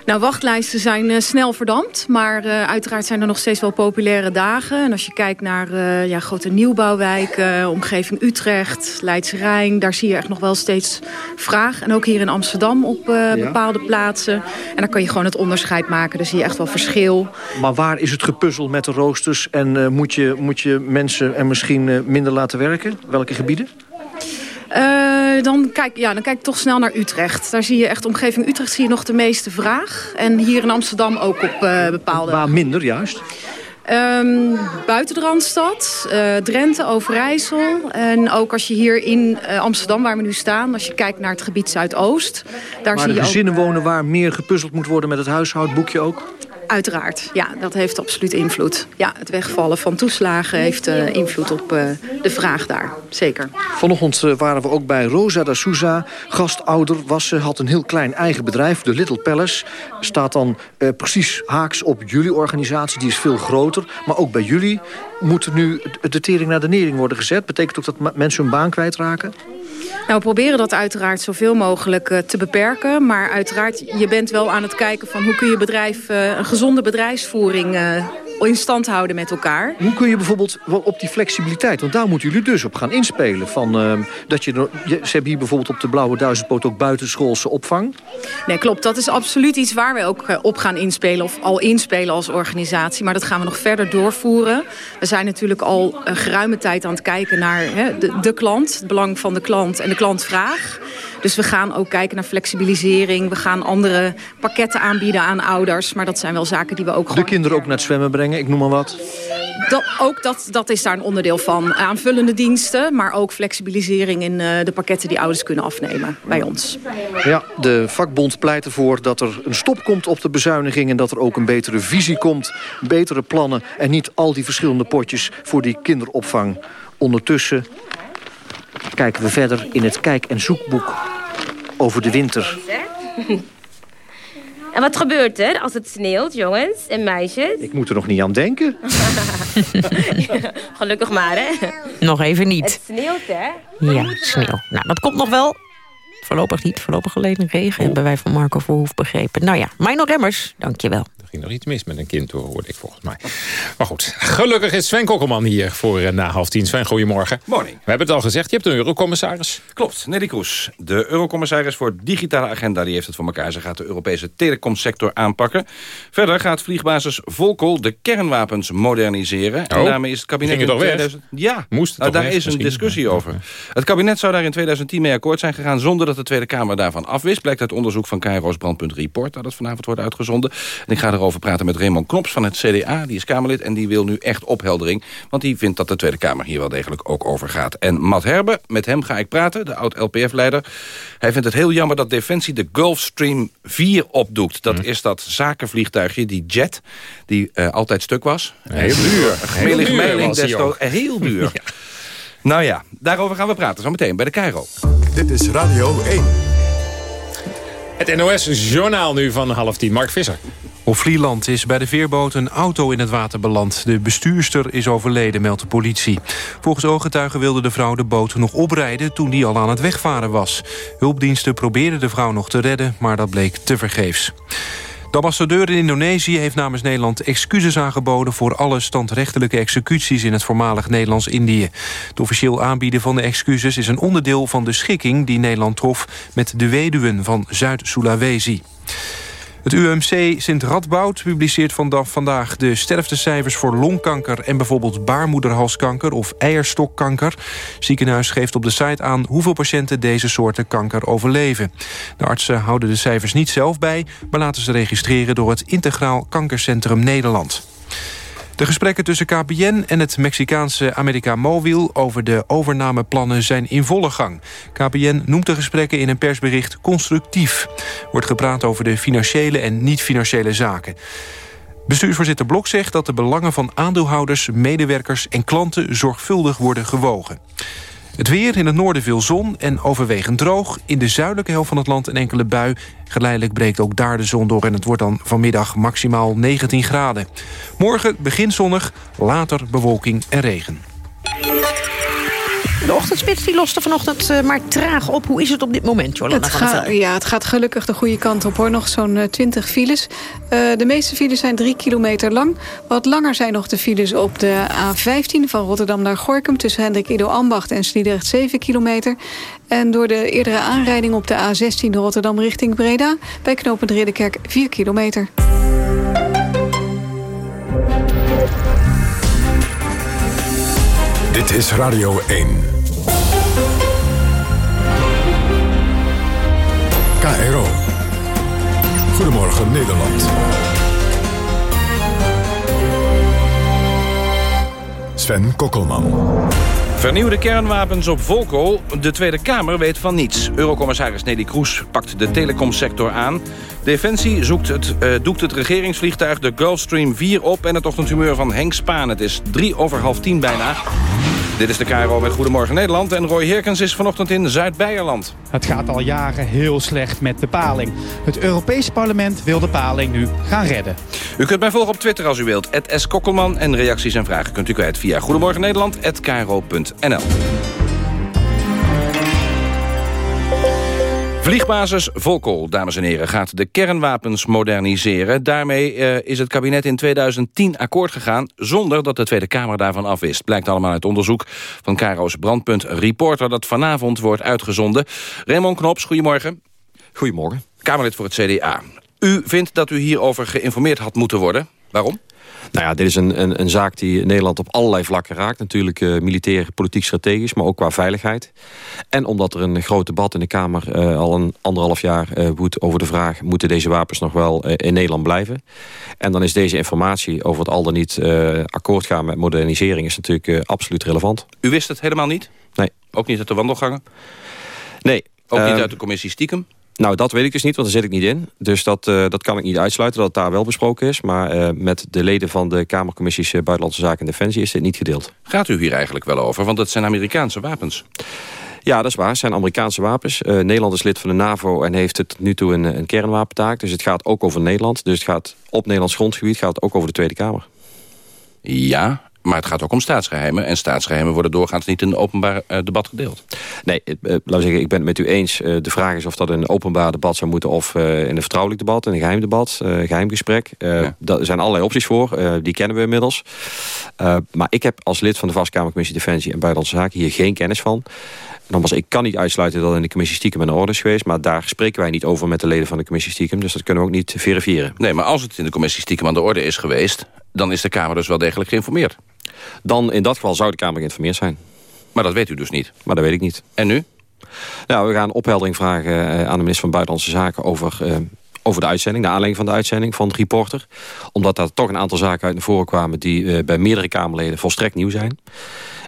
Nou, wachtlijsten zijn uh, snel verdampt. Maar uh, uiteraard zijn er nog steeds wel populaire dagen. En als je kijkt naar uh, ja, grote nieuwbouwwijken, omgeving Utrecht, Leidse Rijn... daar zie je echt nog wel steeds vraag. En ook hier in Amsterdam op ja. bepaalde plaatsen. En dan kan je gewoon het onderscheid maken. Daar zie je echt wel verschil. Maar waar is het gepuzzel met de roosters? En moet, je, moet je mensen er misschien minder laten werken? Welke gebieden? Uh, dan, kijk, ja, dan kijk ik toch snel naar Utrecht. Daar zie je echt, omgeving Utrecht zie je nog de meeste vraag. En hier in Amsterdam ook op uh, bepaalde... Waar minder juist? Um, buiten de Randstad, uh, Drenthe, Overijssel. En ook als je hier in uh, Amsterdam, waar we nu staan... als je kijkt naar het gebied Zuidoost... Daar waar zie de je gezinnen ook... wonen waar meer gepuzzeld moet worden met het huishoudboekje ook? Uiteraard, ja, dat heeft absoluut invloed. Ja, het wegvallen van toeslagen heeft uh, invloed op uh, de vraag daar, zeker. Vanochtend uh, waren we ook bij Rosa da Souza. Gastouder was ze, had een heel klein eigen bedrijf, de Little Palace. Staat dan precies haaks op jullie organisatie, die is veel groter. Maar ook bij jullie moet nu de tering naar de nering worden gezet. Betekent ook dat mensen hun baan kwijtraken? Nou, we proberen dat uiteraard zoveel mogelijk uh, te beperken. Maar uiteraard, je bent wel aan het kijken van hoe kun je bedrijf, uh, een gezonde bedrijfsvoering uh, in stand houden met elkaar. Hoe kun je bijvoorbeeld op die flexibiliteit, want daar moeten jullie dus op gaan inspelen. Van, uh, dat je, ze hebben hier bijvoorbeeld op de Blauwe Duizendpoot ook buitenschoolse opvang. Nee, klopt. Dat is absoluut iets waar we ook op gaan inspelen of al inspelen als organisatie. Maar dat gaan we nog verder doorvoeren. We zijn natuurlijk al een geruime tijd aan het kijken naar hè, de, de klant, het belang van de klant en de klantvraag. Dus we gaan ook kijken naar flexibilisering. We gaan andere pakketten aanbieden aan ouders. Maar dat zijn wel zaken die we ook gewoon... De kinderen ook naar het zwemmen brengen, ik noem maar wat. Dat, ook dat, dat is daar een onderdeel van. Aanvullende diensten, maar ook flexibilisering in uh, de pakketten die ouders kunnen afnemen bij ons. Ja, de vakbond pleit ervoor dat er een stop komt op de bezuiniging... en dat er ook een betere visie komt, betere plannen... en niet al die verschillende potjes voor die kinderopvang. Ondertussen kijken we verder in het kijk- en zoekboek over de winter. En wat gebeurt er als het sneeuwt, jongens en meisjes? Ik moet er nog niet aan denken. Gelukkig maar, hè? Nog even niet. Het sneeuwt, hè? Ja, sneeuw. Nou, dat komt nog wel. Voorlopig niet. Voorlopig alleen regen, hebben wij van Marco Verhoef begrepen. Nou ja, Mino Remmers, dank je wel. Ging nog iets mis met een kind, hoorde ik volgens mij. Maar goed, gelukkig is Sven Kokkelman hier voor uh, na half tien. Sven, goedemorgen. Morning. We hebben het al gezegd, je hebt een eurocommissaris. Klopt, Nelly Kroes. De eurocommissaris voor digitale agenda die heeft het voor elkaar. Ze gaat de Europese telecomsector aanpakken. Verder gaat vliegbasis Volkel de kernwapens moderniseren. Oh, en daarmee is het kabinet ging het toch weg? 2000... Ja, Moest nou, daar weg is een discussie over. Het kabinet zou daar in 2010 mee akkoord zijn gegaan... zonder dat de Tweede Kamer daarvan afwist. Blijkt uit onderzoek van KRO's Brandpunt Report... dat het vanavond wordt uitgezonden. En ik ga erover praten met Raymond Knops van het CDA. Die is Kamerlid en die wil nu echt opheldering. Want die vindt dat de Tweede Kamer hier wel degelijk ook over gaat. En Matt Herbe, met hem ga ik praten, de oud-LPF-leider. Hij vindt het heel jammer dat Defensie de Gulfstream 4 opdoekt. Dat is dat zakenvliegtuigje, die jet, die eh, altijd stuk was. Heel duur. Duur meiling desto heel duur. Nou ja, daarover gaan we praten zo meteen bij de Cairo. Dit is Radio 1. Het NOS-journaal nu van half tien. Mark Visser. Op Vlieland is bij de veerboot een auto in het water beland. De bestuurster is overleden, meldt de politie. Volgens ooggetuigen wilde de vrouw de boot nog oprijden... toen die al aan het wegvaren was. Hulpdiensten probeerden de vrouw nog te redden, maar dat bleek tevergeefs. De ambassadeur in Indonesië heeft namens Nederland excuses aangeboden... voor alle standrechtelijke executies in het voormalig Nederlands-Indië. Het officieel aanbieden van de excuses is een onderdeel van de schikking... die Nederland trof met de weduwen van Zuid-Sulawesi. Het UMC Sint Radboud publiceert vandaag, de sterftecijfers voor longkanker en bijvoorbeeld baarmoederhalskanker of eierstokkanker. Ziekenhuis geeft op de site aan hoeveel patiënten deze soorten kanker overleven. De artsen houden de cijfers niet zelf bij, maar laten ze registreren door het Integraal Kankercentrum Nederland. De gesprekken tussen KPN en het Mexicaanse America Mobil... over de overnameplannen zijn in volle gang. KPN noemt de gesprekken in een persbericht constructief. Wordt gepraat over de financiële en niet-financiële zaken. Bestuursvoorzitter Blok zegt dat de belangen van aandeelhouders... medewerkers en klanten zorgvuldig worden gewogen. Het weer, in het noorden veel zon en overwegend droog. In de zuidelijke helft van het land een enkele bui. Geleidelijk breekt ook daar de zon door... en het wordt dan vanmiddag maximaal 19 graden. Morgen begin zonnig, later bewolking en regen. De ochtendspits die loste vanochtend eh, maar traag op. Hoe is het op dit moment, Jolanda Het, van der gaat, Velde? ja, het gaat gelukkig de goede kant op hoor. Nog zo'n eh, 20 files. Eh, de meeste files zijn drie kilometer lang. Wat langer zijn nog de files op de A15 van Rotterdam naar Gorkum... tussen Hendrik Ido Ambacht en Sliedrecht 7 kilometer. En door de eerdere aanrijding op de A16 Rotterdam richting Breda... bij knooppunt Ridderkerk 4 kilometer. Dit is Radio 1. KRO. Goedemorgen Nederland. Sven Kokkelman. Vernieuwde kernwapens op Volkel. De Tweede Kamer weet van niets. Eurocommissaris Nelly Kroes pakt de telecomsector aan. Defensie zoekt het, eh, doekt het regeringsvliegtuig de Gulfstream 4 op... en het ochtendhumeur van Henk Spaan. Het is drie over half tien bijna. Dit is de KRO met Goedemorgen Nederland. En Roy Herkens is vanochtend in Zuid-Beierland. Het gaat al jaren heel slecht met de paling. Het Europese parlement wil de paling nu gaan redden. U kunt mij volgen op Twitter als u wilt. S. Kokkelman. En reacties en vragen kunt u kwijt via Goedemorgen Nederland. Vliegbasis Volkel, dames en heren, gaat de kernwapens moderniseren. Daarmee eh, is het kabinet in 2010 akkoord gegaan... zonder dat de Tweede Kamer daarvan afwist. Blijkt allemaal uit onderzoek van Caro's Brandpunt Reporter... dat vanavond wordt uitgezonden. Raymond Knops, goedemorgen. Goedemorgen. Kamerlid voor het CDA. U vindt dat u hierover geïnformeerd had moeten worden. Waarom? Nou ja, dit is een, een, een zaak die Nederland op allerlei vlakken raakt. Natuurlijk uh, militair, politiek, strategisch, maar ook qua veiligheid. En omdat er een groot debat in de Kamer uh, al een anderhalf jaar uh, woedt over de vraag... moeten deze wapens nog wel in Nederland blijven? En dan is deze informatie over het al dan niet akkoord gaan met modernisering... is natuurlijk absoluut relevant. U wist het helemaal niet? Nee. Ook niet uit de wandelgangen? Nee. Ook niet uit de commissie stiekem? Nou, dat weet ik dus niet, want daar zit ik niet in. Dus dat, uh, dat kan ik niet uitsluiten, dat het daar wel besproken is. Maar uh, met de leden van de Kamercommissies uh, Buitenlandse Zaken en Defensie is dit niet gedeeld. Gaat u hier eigenlijk wel over? Want het zijn Amerikaanse wapens. Ja, dat is waar. Het zijn Amerikaanse wapens. Nederland is lid van de NAVO en heeft tot nu toe een, een kernwapentaak. Dus het gaat ook over Nederland. Dus het gaat op Nederlands grondgebied gaat het ook over de Tweede Kamer. Ja, Maar het gaat ook om staatsgeheimen. En staatsgeheimen worden doorgaans niet in een openbaar uh, debat gedeeld. Nee, uh, laten we zeggen, ik ben het met u eens. Uh, de vraag is of dat een openbaar debat zou moeten... of in een vertrouwelijk debat, in een geheim debat, geheim gesprek. Ja. Daar zijn allerlei opties voor. die kennen we inmiddels. maar ik heb als lid van de Vastkamercommissie Defensie en Buitenlandse Zaken... hier geen kennis van. Nogmaals, ik kan niet uitsluiten dat in de commissie stiekem een orde is geweest... maar daar spreken wij niet over met de leden van de commissie stiekem... dus dat kunnen we ook niet verifiëren. Nee, maar als het in de commissie stiekem aan de orde is geweest... dan is de Kamer dus wel degelijk geïnformeerd. Dan in dat geval zou de Kamer geïnformeerd zijn. Maar dat weet u dus niet? Maar dat weet ik niet. En nu? Nou, we gaan opheldering vragen eh, aan de minister van Buitenlandse Zaken... over uh, over de uitzending, de aanleiding van de uitzending van de reporter. Omdat daar toch een aantal zaken uit naar voren kwamen... die uh, bij meerdere Kamerleden volstrekt nieuw zijn.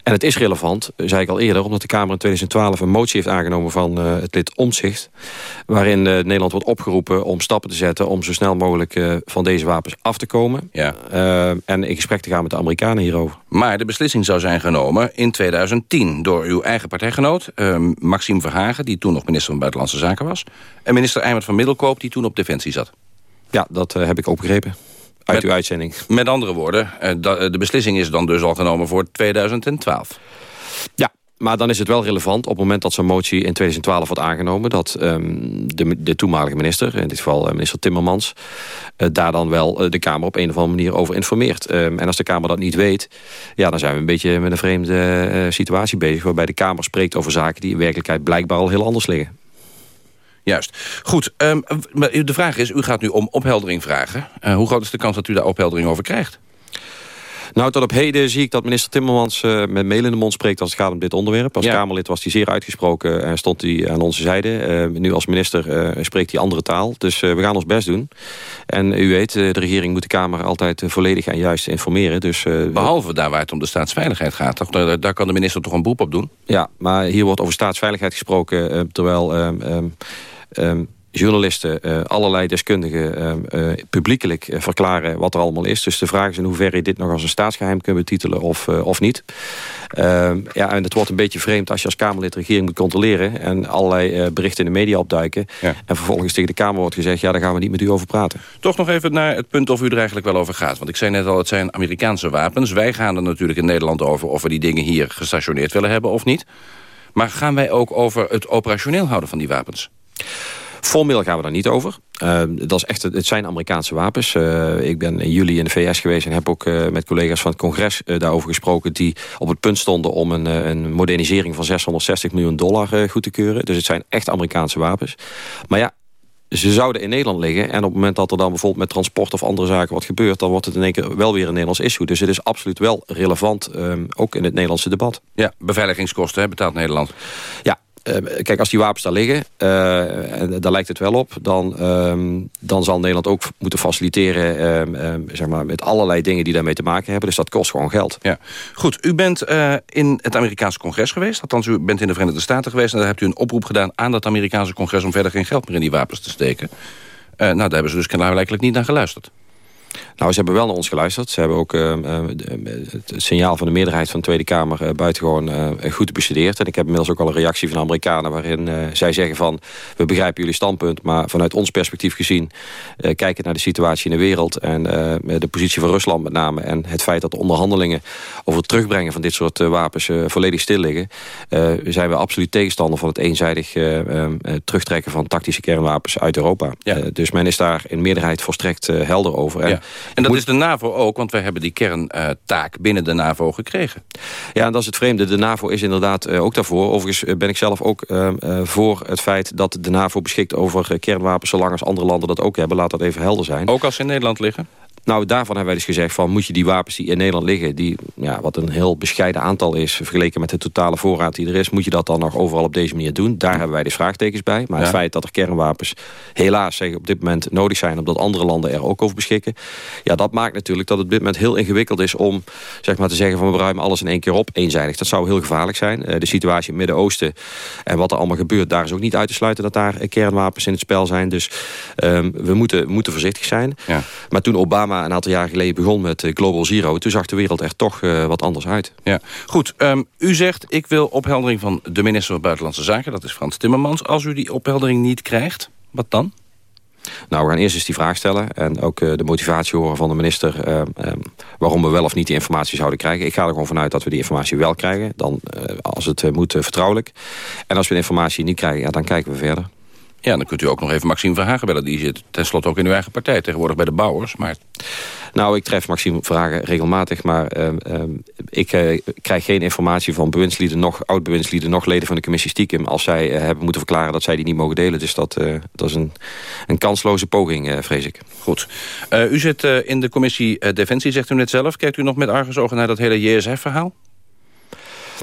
En het is relevant, zei ik al eerder... omdat de Kamer in 2012 een motie heeft aangenomen van uh, het lid Omzicht... waarin uh, Nederland wordt opgeroepen om stappen te zetten... om zo snel mogelijk uh, van deze wapens af te komen. Ja. en in gesprek te gaan met de Amerikanen hierover. Maar de beslissing zou zijn genomen in 2010... door uw eigen partijgenoot, Maxime Verhagen... die toen nog minister van Buitenlandse Zaken was... en minister Eimert van Middelkoop, die toen op Defensie zat. Ja, dat heb ik ook begrepen uit met, uw uitzending. Met andere woorden, de beslissing is dan dus al genomen voor 2012. Ja, maar dan is het wel relevant op het moment dat zo'n motie in 2012 wordt aangenomen... dat um, de, de, toenmalige minister, in dit geval uh, minister Timmermans... Uh, daar dan wel uh, de Kamer op een of andere manier over informeert. Um, en als de Kamer dat niet weet, ja, dan zijn we een beetje met een vreemde situatie bezig... waarbij de Kamer spreekt over zaken die in werkelijkheid blijkbaar al heel anders liggen. Juist. Goed, um, de vraag is, u gaat nu om opheldering vragen. Uh, hoe groot is de kans dat u daar opheldering over krijgt? Nou, tot op heden zie ik dat minister Timmermans uh, met mail in de mond spreekt... als het gaat om dit onderwerp. Als ja. Kamerlid was hij zeer uitgesproken en stond hij aan onze zijde. Uh, nu als minister uh, spreekt hij andere taal. Dus we gaan ons best doen. En u weet, de regering moet de Kamer altijd volledig en juist informeren. Dus, Behalve daar waar het om de staatsveiligheid gaat. Toch? Daar, daar, kan de minister toch een beroep op doen? Ja, maar hier wordt over staatsveiligheid gesproken... terwijl... Um, um, journalisten, uh, allerlei deskundigen uh, uh, publiekelijk verklaren wat er allemaal is. Dus de vraag is in hoeverre je dit nog als een staatsgeheim kunt betitelen of, of niet. Ehm, ja, en het wordt een beetje vreemd als je als Kamerlid de regering moet controleren... en allerlei berichten in de media opduiken. Ja. En vervolgens tegen de Kamer wordt gezegd... ja, daar gaan we niet met u over praten. Toch nog even naar het punt of u er eigenlijk wel over gaat. Want ik zei net al, het zijn Amerikaanse wapens. Wij gaan er natuurlijk in Nederland over... of we die dingen hier gestationeerd willen hebben of niet. Maar gaan wij ook over het operationeel houden van die wapens? Formeel gaan we daar niet over. Uh, dat is echt, het zijn Amerikaanse wapens. Uh, ik ben in juli in de VS geweest en heb ook uh, met collega's van het congres daarover gesproken... die op het punt stonden om een, een modernisering van 660 miljoen dollar goed te keuren. Dus het zijn echt Amerikaanse wapens. Maar ja, ze zouden in Nederland liggen. En op het moment dat er dan bijvoorbeeld met transport of andere zaken wat gebeurt... dan wordt het in één keer wel weer een Nederlands issue. Dus het is absoluut wel relevant, um, ook in het Nederlandse debat. Ja, beveiligingskosten hè, betaalt Nederland. Ja, kijk, als die wapens daar liggen, uh, en daar lijkt het wel op... Dan, uh, dan zal Nederland ook moeten faciliteren ehm, zeg maar, met allerlei dingen die daarmee te maken hebben. Dus dat kost gewoon geld. Ja. Goed, u bent uh, in het Amerikaanse congres geweest. Althans, u bent in de Verenigde Staten geweest... en daar hebt u een oproep gedaan aan dat Amerikaanse congres... om verder geen geld meer in die wapens te steken. nou, daar hebben ze dus kennelijk niet naar geluisterd. Nou, ze hebben wel naar ons geluisterd. Ze hebben ook uh, het signaal van de meerderheid van de Tweede Kamer... Uh, buitengewoon uh, goed bestudeerd. En ik heb inmiddels ook al een reactie van de Amerikanen... waarin zij zeggen van, we begrijpen jullie standpunt... maar vanuit ons perspectief gezien... kijken naar de situatie in de wereld... en de positie van Rusland met name... en het feit dat de onderhandelingen over het terugbrengen... van dit soort wapens volledig stil liggen... zijn we absoluut tegenstander van het eenzijdig terugtrekken... van tactische kernwapens uit Europa. Ja. dus men is daar in meerderheid volstrekt helder over. En ja. En dat is de NAVO ook, want wij hebben die kerntaak binnen de NAVO gekregen. Ja, en dat is het vreemde. De NAVO is inderdaad uh, ook daarvoor. Overigens eh, ben ik zelf ook uh, voor het feit dat de NAVO beschikt over kernwapens... zolang als andere landen dat ook hebben. Laat dat even helder zijn. Ook als ze in Nederland liggen? Nou, daarvan hebben wij dus gezegd van moet je die wapens die in Nederland liggen... die ja, wat een heel bescheiden aantal is vergeleken met de totale voorraad die er is... moet je dat dan nog overal op deze manier doen? Daar hebben wij dus vraagtekens bij. Maar ja. het feit dat er kernwapens helaas zeg, op dit moment nodig zijn... omdat andere landen er ook over beschikken... ja, dat maakt natuurlijk dat het op dit moment heel ingewikkeld is... om zeg maar, te zeggen van we ruimen alles in één keer op, eenzijdig. Dat zou heel gevaarlijk zijn. Uh, de situatie in het Midden-Oosten en wat er allemaal gebeurt... daar is ook niet uit te sluiten dat daar kernwapens in het spel zijn. Dus um, we moeten, moeten voorzichtig zijn. Ja. Maar toen Obama een aantal jaar geleden begon met Global Zero... toen zag de wereld er toch uh, wat anders uit. Ja. Goed, um, u zegt ik wil opheldering van de minister van Buitenlandse Zaken... dat is Frans Timmermans. Als u die opheldering niet krijgt, wat dan? Nou, we gaan eerst eens die vraag stellen. En ook de motivatie horen van de minister... waarom we wel of niet die informatie zouden krijgen. Ik ga er gewoon vanuit dat we die informatie wel krijgen. Dan, als het moet, vertrouwelijk. En als we de informatie niet krijgen, ja, dan kijken we verder. Ja, dan kunt u ook nog even Maxime Verhagen bellen. Die zit tenslotte ook in uw eigen partij, tegenwoordig bij de bouwers. Maar... Nou, ik tref Maxime Verhagen regelmatig... maar ehm, ehm, ik uh, krijg geen informatie van bewindslieden... nog oud-bewindslieden, nog leden van de commissie stiekem... als zij uh, hebben moeten verklaren dat zij die niet mogen delen. Dus dat, uh, dat is een, een kansloze poging, vrees ik. Goed. u zit in de commissie Defensie, zegt u net zelf. Kijkt u nog met argusogen naar dat hele JSF-verhaal?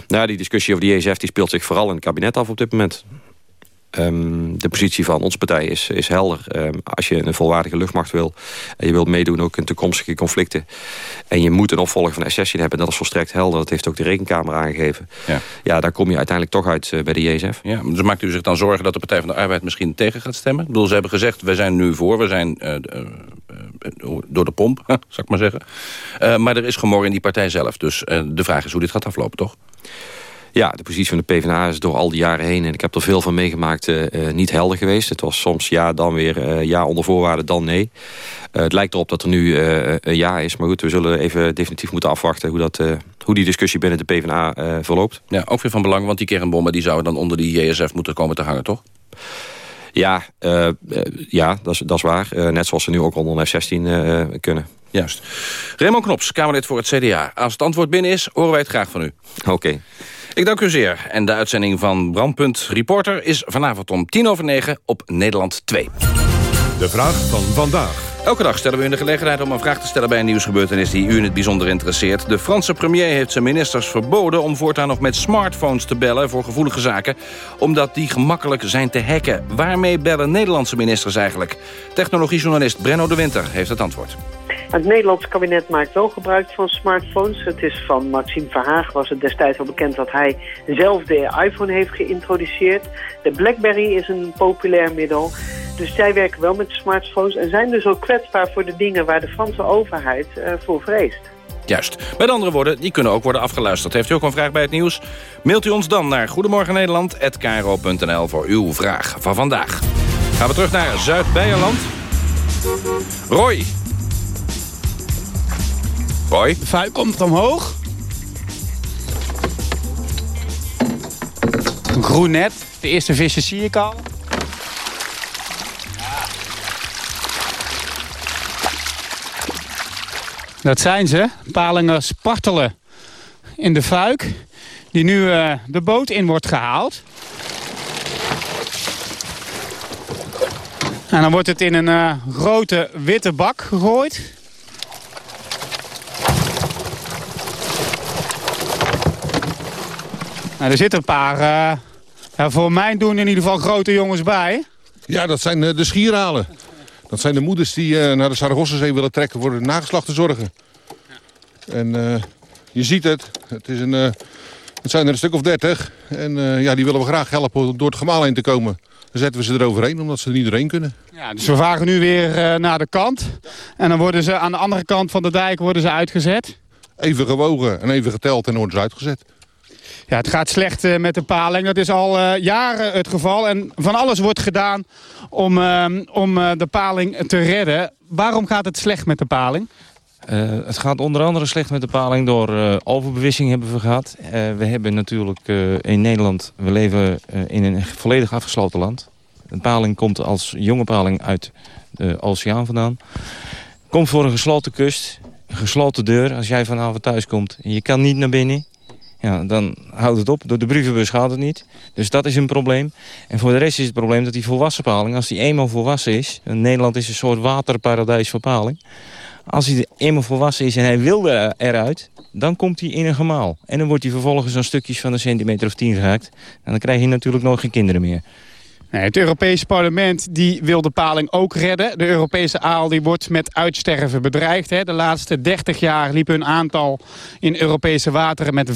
Nou, die discussie over de JSF die speelt zich vooral in het kabinet af op dit moment. Um, de positie van onze partij is, is helder. Um, als je een volwaardige luchtmacht wil... en je wilt meedoen ook in toekomstige conflicten... en je moet een opvolger van S-16 hebben... dat is volstrekt helder, dat heeft ook de Rekenkamer aangegeven. Ja, ja daar kom je uiteindelijk toch uit uh, bij de JSF. Ja, dus maakt u zich dan zorgen dat de Partij van de Arbeid misschien tegen gaat stemmen? Ik bedoel, ze hebben gezegd, we zijn nu voor, we zijn uh, uh, door de pomp, zou ik maar zeggen. maar er is gemor in die partij zelf. Dus de vraag is hoe dit gaat aflopen, toch? Ja, de positie van de PvdA is door al die jaren heen... en ik heb er veel van meegemaakt, uh, niet helder geweest. Het was soms ja, dan weer uh, ja onder voorwaarden, dan nee. Uh, het lijkt erop dat er nu een ja is. Maar goed, we zullen even definitief moeten afwachten... hoe, dat, hoe die discussie binnen de PvdA verloopt. Ja, ook weer van belang, want die kernbommen die zouden dan onder die JSF moeten komen te hangen, toch? Ja, ja dat, is, dat is waar. net zoals ze nu ook onder een F-16 kunnen. Juist. Raymond Knops, Kamerlid voor het CDA. Als het antwoord binnen is, horen wij het graag van u. Oké. Ik dank u zeer. En de uitzending van Brandpunt Reporter is vanavond om tien over negen op Nederland 2. De vraag van vandaag. Elke dag stellen we u de gelegenheid om een vraag te stellen bij een nieuwsgebeurtenis die u in het bijzonder interesseert. De Franse premier heeft zijn ministers verboden om voortaan nog met smartphones te bellen voor gevoelige zaken, omdat die gemakkelijk zijn te hacken. Waarmee bellen Nederlandse ministers eigenlijk? Technologiejournalist Brenno de Winter heeft het antwoord. Het Nederlands kabinet maakt wel gebruik van smartphones. Het is van Maxime Verhaag was het destijds al bekend dat hij zelf de iPhone heeft geïntroduceerd. De BlackBerry is een populair middel. Dus zij werken wel met smartphones en zijn dus ook kwetsbaar voor de dingen waar de Franse overheid uh, voor vreest. Juist. Met andere woorden, die kunnen ook worden afgeluisterd. Heeft u ook een vraag bij het nieuws? Mailt u ons dan naar goedemorgennederland.nl voor uw vraag van vandaag. Gaan we terug naar Zuid-Beierland. Roy, De vuik komt omhoog. Een groen net. De eerste visjes zie ik al. Dat zijn ze. Palingen spartelen in de fuik. Die nu uh, de boot in wordt gehaald. En dan wordt het in een uh, grote witte bak gegooid. Nou, er zitten een paar, uh, ja, voor mijn doen in ieder geval grote jongens bij. Ja, dat zijn uh, de schierhalen. Dat zijn de moeders die uh, naar de Saragossenzee willen trekken voor de nageslacht te zorgen. En je ziet het, het, is een, het zijn er een stuk of dertig. En ja, die willen we graag helpen door het gemaal heen te komen. Dan zetten we ze eroverheen, omdat ze er niet doorheen kunnen. Ja, dus we varen nu weer naar de kant. En dan worden ze aan de andere kant van de dijk worden ze uitgezet. Even gewogen en even geteld en worden ze uitgezet. Ja, het gaat slecht uh, met de paling. Dat is al uh, jaren het geval. En van alles wordt gedaan om, uh, om de paling te redden. Waarom gaat het slecht met de paling? het gaat onder andere slecht met de paling door overbewissing hebben we gehad. we hebben natuurlijk in Nederland, we leven in een volledig afgesloten land. De paling komt als jonge paling uit de oceaan vandaan. Komt voor een gesloten kust, een gesloten deur. Als jij vanavond thuis komt je kan niet naar binnen ja, dan houdt het op. Door de brievenbus gaat het niet. Dus dat is een probleem. En voor de rest is het probleem dat die volwassen paling... als die eenmaal volwassen is... Nederland is een soort waterparadijs voor paling... als hij eenmaal volwassen is en hij wil er, eruit... dan komt hij in een gemaal. En dan wordt hij vervolgens zo'n stukjes van een centimeter of tien gehakt. En dan krijg je natuurlijk nog geen kinderen meer. Nee, het Europese parlement die wil de paling ook redden. De Europese aal die wordt met uitsterven bedreigd. Hè. De laatste 30 jaar liep hun aantal in Europese wateren met 95%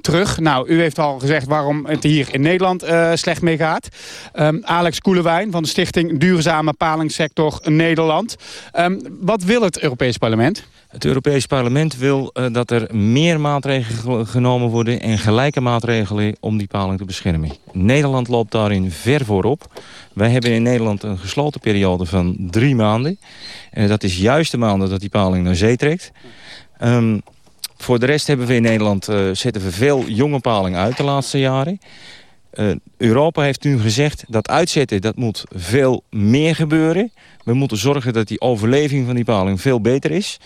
terug. Nou, u heeft al gezegd waarom het hier in Nederland uh, slecht mee gaat. Um, Alex Koelewijn van de stichting Duurzame Palingssector Nederland. Um, wat wil het Europese parlement? Het Europees Parlement wil uh, dat er meer maatregelen genomen worden... en gelijke maatregelen om die paling te beschermen. Nederland loopt daarin ver voorop. Wij hebben in Nederland een gesloten periode van drie maanden. Uh, dat is juist de maanden dat die paling naar zee trekt. Um, voor de rest hebben we in Nederland uh, zetten we veel jonge paling uit de laatste jaren. Europa heeft nu gezegd dat uitzetten dat moet veel meer gebeuren. We moeten zorgen dat die overleving van die paling veel beter is.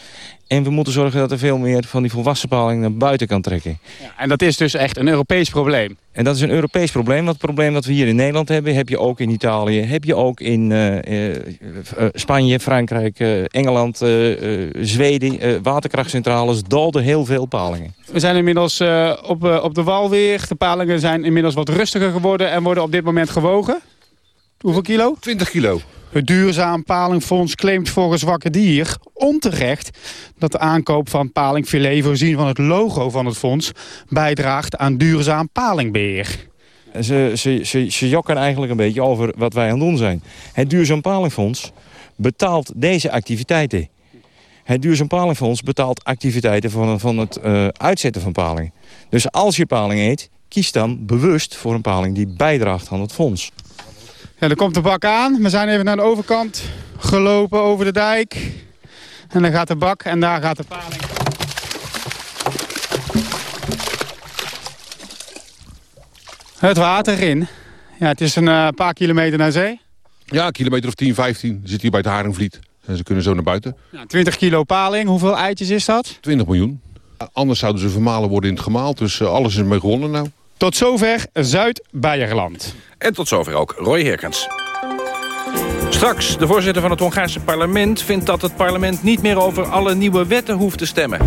En we moeten zorgen dat er veel meer van die volwassen paling naar buiten kan trekken. Ja, en dat is dus echt een Europees probleem? En dat is een Europees probleem. Dat probleem dat we hier in Nederland hebben, heb je ook in Italië. Heb je ook in uh, uh, Spanje, Frankrijk, Engeland, Zweden. waterkrachtcentrales dolden heel veel palingen. We zijn inmiddels op, op de wal weer. De palingen zijn inmiddels wat rustiger geworden en worden op dit moment gewogen. Hoeveel kilo? 20 kilo. Het Duurzaam Palingfonds claimt volgens Wakker Dier onterecht... dat de aankoop van palingfilet voorzien van het logo van het fonds... bijdraagt aan duurzaam palingbeheer. Ze, ze, ze, jokken eigenlijk een beetje over wat wij aan het doen zijn. Het Duurzaam Palingfonds betaalt deze activiteiten. Het Duurzaam Palingfonds betaalt activiteiten van, van het uh, uitzetten van paling. Dus als je paling eet, kies dan bewust voor een paling die bijdraagt aan het fonds. Ja, er komt de bak aan. We zijn even naar de overkant gelopen over de dijk. En dan gaat de bak en daar gaat de paling. Het water in. Ja, het is een uh, paar kilometer naar zee. Ja, een kilometer of 10, 15. Zit hier bij het Haringvliet. En ze kunnen zo naar buiten. Ja, 20 kilo paling. Hoeveel eitjes is dat? 20 miljoen. Anders zouden ze vermalen worden in het gemaal. Dus uh, alles is mee gewonnen nou. Tot zover Zuid-Beierland. En tot zover ook Roy Herkens. Straks, de voorzitter van het Hongaarse parlement vindt dat het parlement niet meer over alle nieuwe wetten hoeft te stemmen.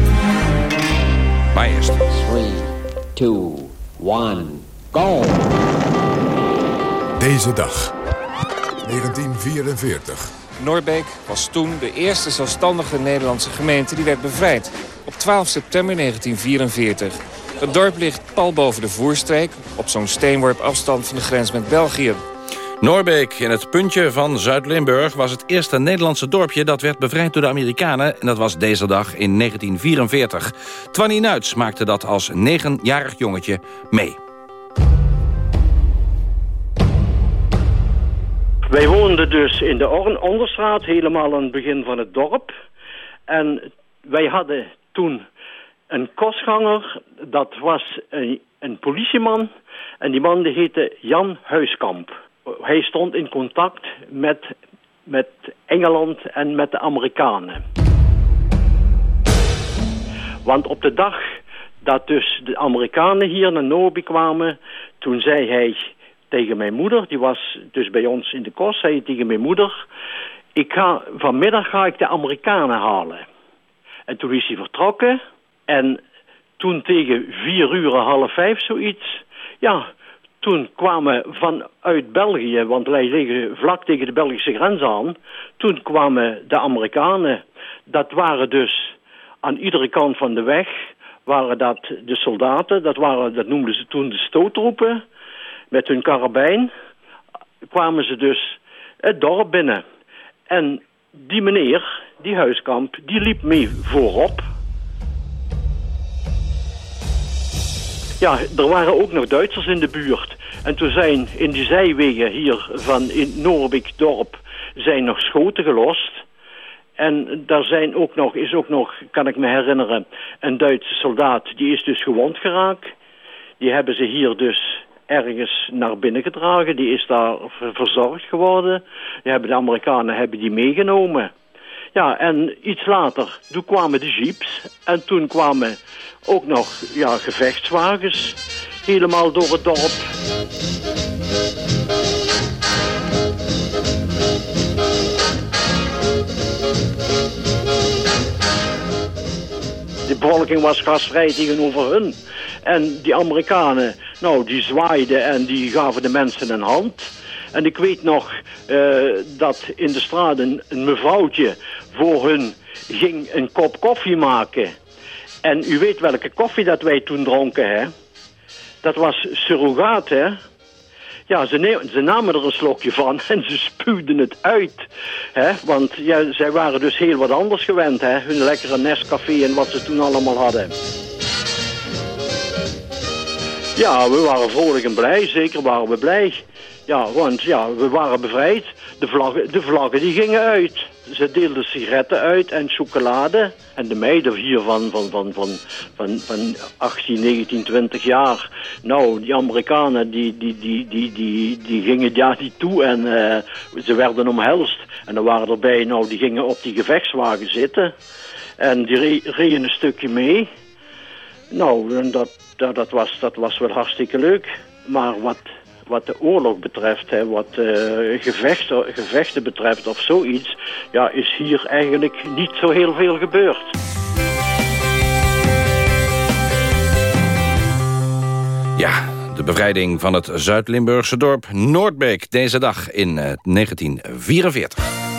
Maar eerst. 3, 2, 1, go! Deze dag, 1944. Noorbeek was toen de eerste zelfstandige Nederlandse gemeente die werd bevrijd. Op 12 september 1944. Het dorp ligt pal boven de voerstreek... op zo'n steenworp afstand van de grens met België. Noorbeek, in het puntje van Zuid-Limburg... was het eerste Nederlandse dorpje dat werd bevrijd door de Amerikanen... en dat was deze dag in 1944. Twanny Nuits maakte dat als negenjarig jongetje mee. Wij woonden dus in de Onderstraat, helemaal aan het begin van het dorp. En wij hadden toen een kostganger, dat was een, een politieman. En die man die heette Jan Huiskamp. Hij stond in contact met, met Engeland en met de Amerikanen. Want op de dag dat dus de Amerikanen hier naar Noorbi kwamen... toen zei hij tegen mijn moeder, die was dus bij ons in de kost... zei hij tegen mijn moeder... Ik ga, vanmiddag ga ik de Amerikanen halen. En toen is hij vertrokken... En toen tegen vier uur, half vijf zoiets... Ja, toen kwamen vanuit België, want wij liggen vlak tegen de Belgische grens aan... toen kwamen de Amerikanen. Dat waren dus aan iedere kant van de weg... waren dat de soldaten, dat, waren, dat noemden ze toen de stoottroepen... met hun karabijn kwamen ze dus het dorp binnen. En die meneer, die huiskamp, die liep mee voorop... Ja, er waren ook nog Duitsers in de buurt. En toen zijn in die zijwegen hier van in Noorbeek dorp zijn nog schoten gelost. En daar zijn ook nog, is ook nog, kan ik me herinneren, een Duitse soldaat, die is dus gewond geraakt. Die hebben ze hier dus ergens naar binnen gedragen. Die is daar verzorgd geworden. Die hebben de Amerikanen hebben die meegenomen. Ja, en iets later, toen kwamen de jeeps. En toen kwamen ook nog ja, gevechtswagens helemaal door het dorp. De bevolking was gastvrij tegenover hun. En die Amerikanen, nou, die zwaaiden en die gaven de mensen een hand. En ik weet nog uh, dat in de straat een, een mevrouwtje voor hun ging een kop koffie maken. En u weet welke koffie dat wij toen dronken, hè? Dat was surrogaat, hè? Ja, ze, namen er een slokje van en ze spuwden het uit. Hè? Want ja, zij waren dus heel wat anders gewend. Hè? Hun lekkere Nescafé en wat ze toen allemaal hadden. Ja, we waren vrolijk en blij. Zeker waren we blij. Ja, want ja, we waren bevrijd. De vlaggen, de vlaggen die gingen uit. Ze deelden sigaretten uit en chocolade. En de meiden hier van, van, van, van, van, van 18, 19, 20 jaar. Nou, die Amerikanen die, die, die, die, die, die gingen daar niet toe en uh, ze werden omhelst. En er waren erbij, nou, die gingen op die gevechtswagen zitten. En die reden een stukje mee. Nou, dat, dat, dat, was, dat was wel hartstikke leuk. Maar wat wat de oorlog betreft, hè, wat uh, gevechten, gevechten betreft of zoiets, ja, is hier eigenlijk niet zo heel veel gebeurd. Ja, de bevrijding van het Zuid-Limburgse dorp Noordbeek deze dag in uh, 1944.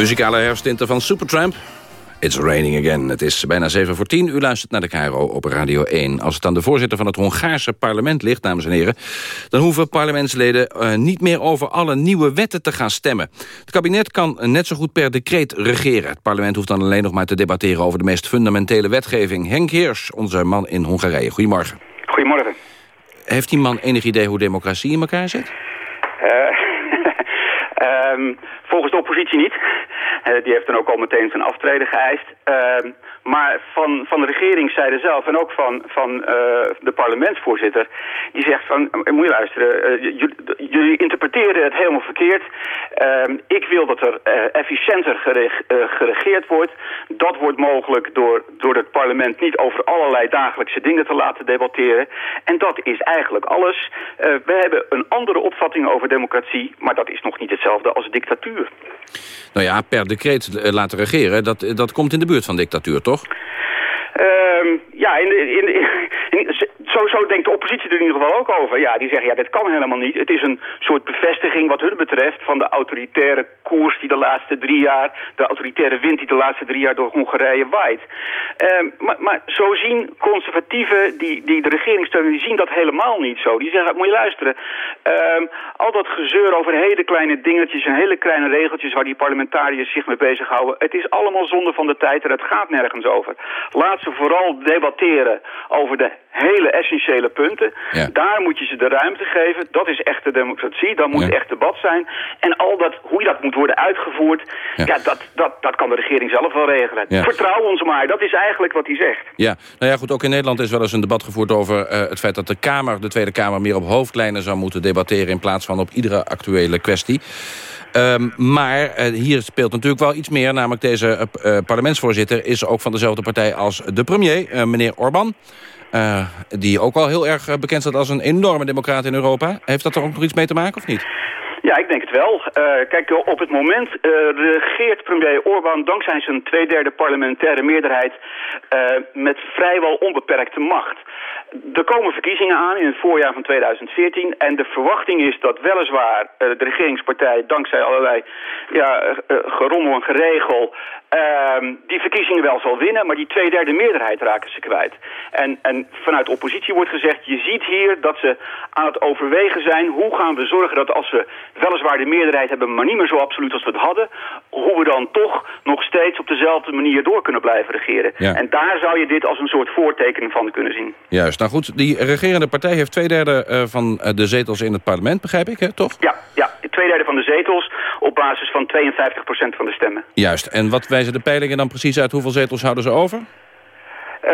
Muzikale herfstinten van Supertramp. It's raining again. Het is bijna 7 voor 10. U luistert naar de Cairo op Radio 1. Als het aan de voorzitter van het Hongaarse parlement ligt, dames en heren... dan hoeven parlementsleden uh, niet meer over alle nieuwe wetten te gaan stemmen. Het kabinet kan net zo goed per decreet regeren. Het parlement hoeft dan alleen nog maar te debatteren... over de meest fundamentele wetgeving. Henk Heers, onze man in Hongarije. Goedemorgen. Goedemorgen. Heeft die man enig idee hoe democratie in elkaar zit? Uh, um, volgens de oppositie niet. Uh, die heeft dan ook al meteen zijn aftreden geëist. Uh, maar van, van de regeringszijde zelf en ook van, van uh, de parlementsvoorzitter... die zegt van, moet je luisteren, jullie interpreteren het helemaal verkeerd. Ehm, ik wil dat er efficiënter gereg, geregeerd wordt. Dat wordt mogelijk door, door het parlement niet over allerlei dagelijkse dingen te laten debatteren. En dat is eigenlijk alles. we hebben een andere opvatting over democratie... maar dat is nog niet hetzelfde als dictatuur. Nou ja, per decreet eh, laten regeren, dat, dat komt in de buurt van dictatuur, toch? toch? Ehm, ja, in de, in de, in, zo, zo denkt de oppositie er in ieder geval ook over. Ja, die zeggen, ja, dit kan helemaal niet. Het is een soort bevestiging wat hun betreft van de autoritaire koers die de laatste drie jaar, de autoritaire wind die de laatste drie jaar door Hongarije waait. Ehm, maar, maar zo zien conservatieven die, die de regering steunen, die zien dat helemaal niet zo. Die zeggen, moet je luisteren, ehm, al dat gezeur over hele kleine dingetjes en hele kleine regeltjes waar die parlementariërs zich mee bezighouden, het is allemaal zonde van de tijd en het gaat nergens over. Laat ze vooral debatteren over de hele essentiële punten. Daar moet je ze de ruimte geven. Dat is echte democratie. Dat moet echt debat zijn. En al dat, hoe dat moet worden uitgevoerd, ja. dat, dat, dat kan de regering zelf wel regelen. Vertrouw ons maar. Dat is eigenlijk wat hij zegt. Ja, nou ja, goed, ook in Nederland is wel eens een debat gevoerd over eh, het feit dat de Kamer, de Tweede Kamer, meer op hoofdlijnen zou moeten debatteren in plaats van op iedere actuele kwestie. Ehm, maar eh, hier speelt natuurlijk wel iets meer, namelijk deze eh, parlementsvoorzitter is ook van dezelfde partij als de premier, meneer Orbán. Eh, die ook wel heel erg eh, bekend staat als een enorme democraat in Europa. Heeft dat er ook nog iets mee te maken of niet? Ja, ik denk het wel. Eh, kijk, op het moment eh, regeert premier Orbán dankzij zijn tweederde parlementaire meerderheid met vrijwel onbeperkte macht. Er komen verkiezingen aan in het voorjaar van 2014 en de verwachting is dat weliswaar de regeringspartij dankzij allerlei ja, gerommel en geregel ehm, die verkiezingen wel zal winnen, maar die tweederde meerderheid raken ze kwijt. En, en vanuit de oppositie wordt gezegd, je ziet hier dat ze aan het overwegen zijn, hoe gaan we zorgen dat als we weliswaar de meerderheid hebben, maar niet meer zo absoluut als we het hadden, hoe we dan toch nog steeds op dezelfde manier door kunnen blijven regeren. Ja. En daar zou je dit als een soort voorteken van kunnen zien. Juist, nou goed, die regerende partij heeft twee derde eh, van eh, de zetels in het parlement, begrijp ik, hè, toch? Ja, ja, twee derde van de zetels op basis van 52% van de stemmen. Juist, en wat wijzen de peilingen dan precies uit? Hoeveel zetels houden ze over? Eh,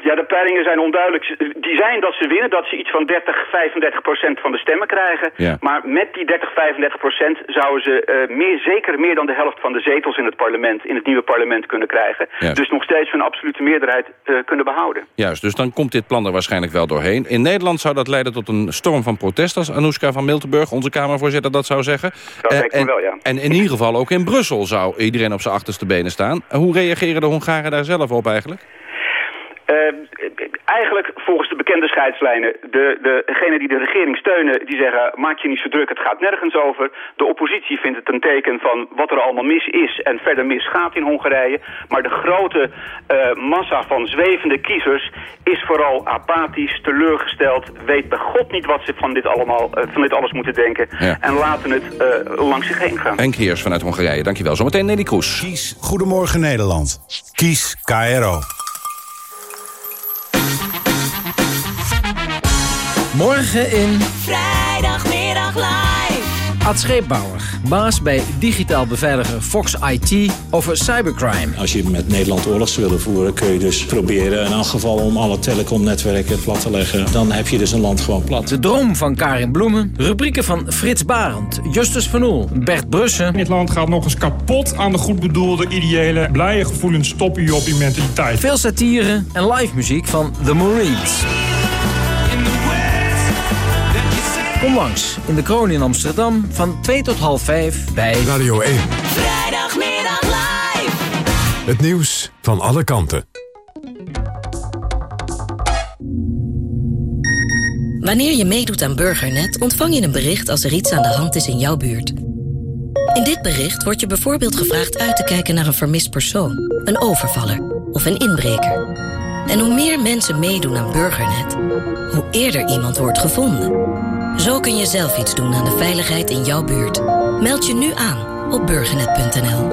ja, de peilingen zijn onduidelijk. Die zijn dat ze winnen, dat ze iets van 30, 35 procent van de stemmen krijgen. Ja. Maar met die 30, 35 procent zouden ze eh, meer, zeker meer dan de helft van de zetels in het parlement, in het nieuwe parlement kunnen krijgen. Dus nog steeds een absolute meerderheid eh, kunnen behouden. Juist, dus dan komt dit plan er waarschijnlijk wel doorheen. In Nederland zou dat leiden tot een storm van protest... als Anoushka van Miltenburg, onze Kamervoorzitter, dat zou zeggen. Dat en, wel, ja. en in ieder geval ook in Brussel zou iedereen op zijn achterste benen staan. Hoe reageren de Hongaren daar zelf op eigenlijk? Eh, eigenlijk volgens de bekende scheidslijnen, de, degenen die de regering steunen, die zeggen maak je niet zo druk, het gaat nergens over. De oppositie vindt het een teken van wat er allemaal mis is en verder misgaat in Hongarije. Maar de grote eh, massa van zwevende kiezers is vooral apathisch, teleurgesteld, weet bij god niet wat ze van dit, allemaal, eh, van dit alles moeten denken. Ja. En laten het eh, langs zich heen gaan. Henk Heers vanuit Hongarije, dankjewel. Zometeen Nelly Kroes. Kies Goedemorgen Nederland. Kies KRO. Morgen in Vrijdagmiddag live. Ad Scheepbouwer, baas bij digitaal beveiliger Fox IT over cybercrime. Als je met Nederland oorlog zou willen voeren, kun je dus proberen in elk geval om alle telecomnetwerken plat te leggen. Dan heb je dus een land gewoon plat. De droom van Karin Bloemen, rubrieken van Frits Barend, Justus Van Oel, Bert Brussen. Dit land gaat nog eens kapot aan de goed bedoelde, ideële, blije gevoelens stoppen je op je mentaliteit. Veel satire en live muziek van The Marines. Kom langs in de Kroon in Amsterdam van 2 tot half 5 bij Radio 1. Vrijdagmiddag live. Het nieuws van alle kanten. Wanneer je meedoet aan Burgernet ontvang je een bericht als er iets aan de hand is in jouw buurt. In dit bericht wordt je bijvoorbeeld gevraagd uit te kijken naar een vermist persoon, een overvaller of een inbreker. En hoe meer mensen meedoen aan Burgernet, hoe eerder iemand wordt gevonden. Zo kun je zelf iets doen aan de veiligheid in jouw buurt. Meld je nu aan op burgernet.nl.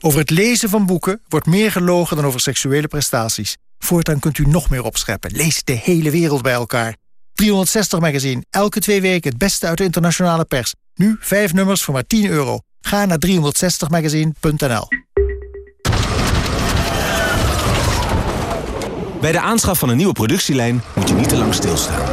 Over het lezen van boeken wordt meer gelogen dan over seksuele prestaties. Voortaan kunt u nog meer opscheppen. Lees de hele wereld bij elkaar. 360 Magazine, elke twee weken het beste uit de internationale pers. Nu vijf nummers voor maar 10 euro. Ga naar 360magazine.nl Bij de aanschaf van een nieuwe productielijn moet je niet te lang stilstaan.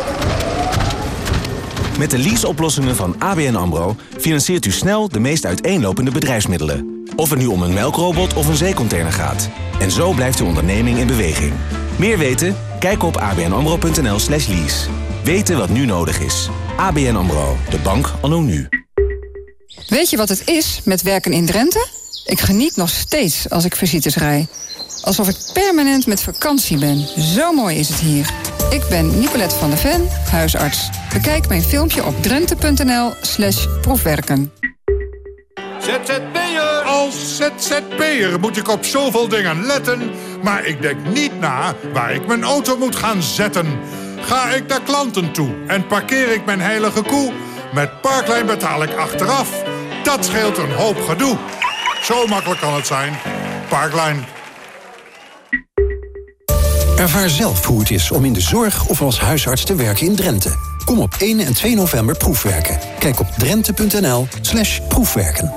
Met de leaseoplossingen van ABN AMRO financiert u snel de meest uiteenlopende bedrijfsmiddelen. Of het nu om een melkrobot of een zeecontainer gaat. En zo blijft uw onderneming in beweging. Meer weten? Kijk op abnamro.nl slash lease. Weten wat nu nodig is. ABN AMRO, de bank anno nu. Weet je wat het is met werken in Drenthe? Ik geniet nog steeds als ik visites rij. Alsof ik permanent met vakantie ben. Zo mooi is het hier. Ik ben Nicolette van der Ven, huisarts. Bekijk mijn filmpje op drenthe.nl slash proefwerken. ZZP'er! Als ZZP'er moet ik op zoveel dingen letten... maar ik denk niet na waar ik mijn auto moet gaan zetten. Ga ik naar klanten toe en parkeer ik mijn heilige koe... met Parklijn betaal ik achteraf. Dat scheelt een hoop gedoe. Zo makkelijk kan het zijn. Parklijn. Ervaar zelf hoe het is om in de zorg of als huisarts te werken in Drenthe. Kom op 1 en 2 november proefwerken. Kijk op drenthe.nl slash proefwerken.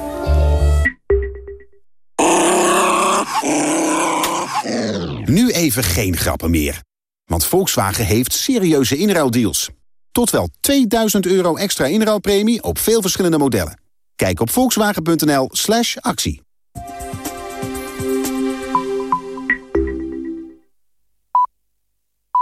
Nu even geen grappen meer. Want Volkswagen heeft serieuze inruildeals. Tot wel 2000 euro extra inruilpremie op veel verschillende modellen. Kijk op volkswagen.nl slash actie.